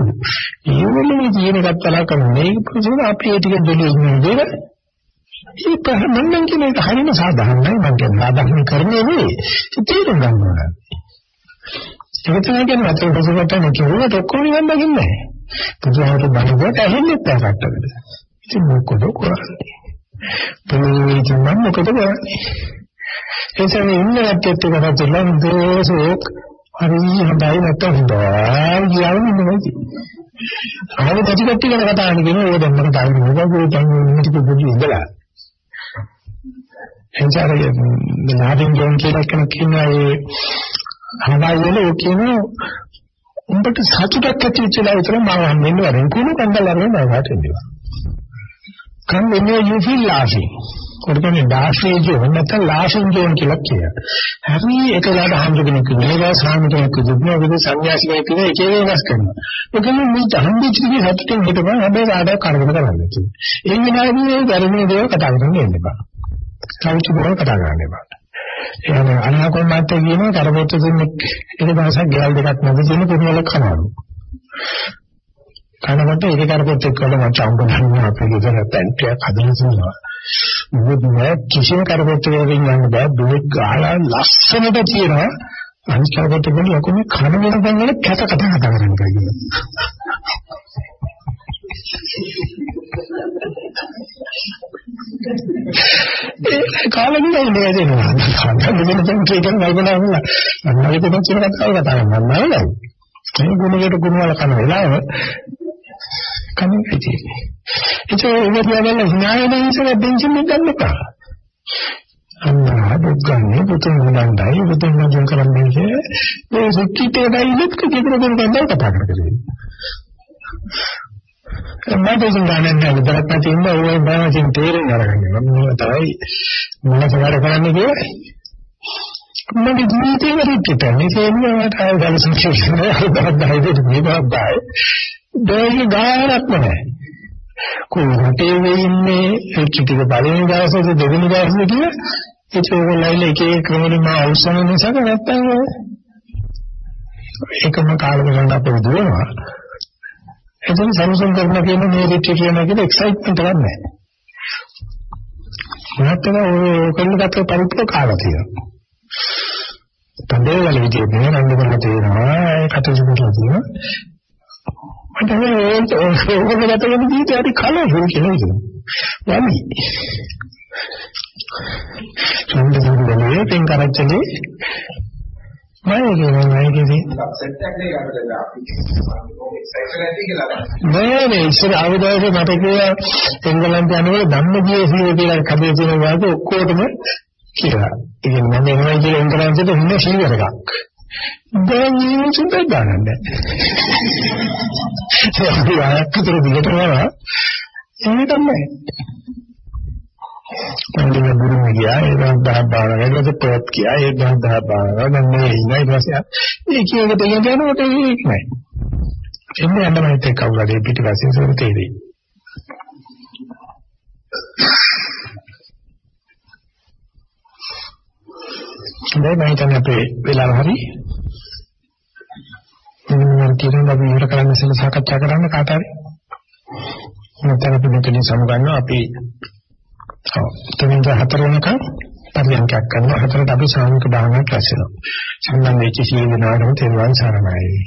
ඒගොල්ලෝ කියන එකත් කලා කරන්නේ පුදුම අපි ඒ ටික දෙලේ ඉන්නේ නේද? ඒක මම කියන එක හරියම සාධාරණයි මම කියන්නේ සාධාරණ කරන්නේ නෙවෙයි. තේරුම් ගන්න ඕන. ඒක තමයි කියන්නේ අතට පොසකට නෙකියුවත් ඔක්කොම නිවන් දකින්නේ නැහැ. පුදුහාට බලුවට ඇහෙන්නේ නැහැ කට්ටකට. ඉතින් මොකද කරන්නේ? පුදුමයි මම මොකද කරන්නේ? ඒ කියන්නේ ඉන්න ඇත්තට කතා කරලා දෝසෝක් හරි හොඳයි නැත්නම් හොඳයි කියවන්නේ නෙමෙයි. ආයෙ පැටි කට්ටි ගැන කතා කරගෙන ඕක දැන් මට තාම නෝබල් දැන් මේක පොඩි ඉඳලා. එන්ජාරේ නාදින් ජෝන් කියලා කෙනෙක් කියනවා ඒ හමායි වල ඒ කියනවා උඹට සතුටක් ඇති වෙච්චලා විතර මම හම්බෙන්න වරෙන් කුණු කන්දල් අරගෙන මම වාටෙන්නවා. Come when you feel laughing කොටකනේ ඩාෆේ ජෝන් නැත්නම් ලාෆින් ජෝන් කියලා කියනවා. හරි ඒකලාට හම්බුගෙන කියනවා සාමිකයක් දුන්නා වගේ සංඥාසිකයක් කියන එක වෙනස් කරනවා. ඒකම මේ හම්බෙච්ච දේ සතුටින් හිටපන් හැබැයි ආඩ කරගෙන කරන්නේ කියන්නේ. ඒ විනාඩියේ මේ ධර්මයේ දේව කතා කරන්න එන්න එපා. සෞඛ්‍ය බෝල කතා කරන්න එපා. එහෙනම් අනාකොන් මාත්‍ය කියනවා කරපොත්තු දෙන්නේ එක දවසක් ගෙවල් දෙකක් නැති දෙන පුරුවල කනවලු. කනකොට ඒක කරපොත් එක්කම මචං ගන්න අපේ ගෙදර පැන්ටියක් හදලා තියෙනවා. මොකද මේ කිසිම කරපොත් එකකින් යන්න බෑ දුක් ගාලා ලස්සනට තියෙනවා. අනිත් කරපොත් එකෙන් ලොකුම කන වෙන බංගල කැත කතා කතා කරන්න කියනවා. ඒ කාලෙක නෑ දෙනවා. කාලෙක දෙන තැන් කියන කල්පනා කරලා මම ඒක පොත් කියන කතාව කතා කරනවා නෑ. ඒ ගුණයට ගුණ වල කන වෙලාව කන්නේ තියෙන්නේ. ඒක ඒක කියවල හිනාවෙන ඉස්සර බෙන්චින් එක ගන්න එපා. අන්න දුක්ගන්නේ පුතුන් නන්දයි පුතුන් නන්දන් කරන්නේ ඒ සුක්කිතේ බයිලත් කිතර දෙන්න ගන්න කතා කරගෙන. මට ඉතින් ගන්න නැහැ විතරක් නැති ඉන්න ඕනේ බෑ ඉතින් තේරෙන්න අරගන්න. මම තමයි මොනවද වැඩ කරන්නේ කියලා. මගේ ජීවිතේ වරිට මේ කියන්නේ මට ආයෙ ගලසන් කියන්නේ හදාගන්න මේ බබ්බයි. දෙවි ගානක් නැහැ. කොහොමද වෙන්නේ ඒ කිටික බලන දවසේද දෙවෙනි දවසේ කියලා ඒක ඕගොල්ලෝ එක එක ක්‍රමවලින් මා අවසන් නිසා නැත්තම් ඒකම කාලෙක ගන්න අපේ දුවනවා. එතන සම්සම් කරන කියන මේ රිට්‍රීට් කියන එක එක්සයිට්මන්ට් එකක් නැහැ. මහත්තයා ඔය කන්නකට පරිප්පු කාලා තියෙනවා. තඹේ වල විදියට නේ රණ්ඩු කරලා තියෙනවා ඒ කටයුතු කරලා තියෙනවා. මට ඒක ඕක ගත වෙන ජීවිතය හරි කලබල කියලා හිතෙනවා. වමි. සම්බන්ධනේ පෙන් කරච්චලේ මම කියන්නේ මම කියන්නේ
සෙට් එකක් නේ අපිට අපි එක්සයිට් ඇති කියලා
නෑ නෑ ඉස්සර ආවදාසේ මට කියලා එංගලන්තේ යනකොට ධම්මජීවී කියලා කඩේ තියෙන වාගේ ඔක්කොටම කියලා. ඉතින් මම එනවා කියලා එංගලන්තෙට හින්න සීවර එකක්. දැන් මේක බෙදාගන්න. ඒක ආයතන දිගට යනවා. ඒක තමයි. පන්දිම බුරුම ගියා ඒ දහදහ බාරකට පොත් ගියා ඒ දහදහ බාරකට දැන් මේ ඉන්නේ ඊට පස්සේ ඒ කියනකොට දෙයක් යනකොට ඒක නෑ එන්නේ යන්න මම ඒක කවුරුද පිටිපස්සේ සෝර තේරෙයි දැන් මම හිතන්නේ අපේ වෙලාව හරි මම කියන අපි ඉවර කරන්න ඉස්සෙල්ලා සාකච්ඡා කරන්න කාට හරි. නැත්නම් අපි මෙතනින් සමුගන්නවා අපි ඔව් තුනෙන් හතර වෙනකන් පරියන්කයක් කරනවා. හතරට අපි සාමික භාවනාවක් රැස් වෙනවා. සම්බන්ධ වෙච්ච සීල නාඩම තේරුවන් සරණයි.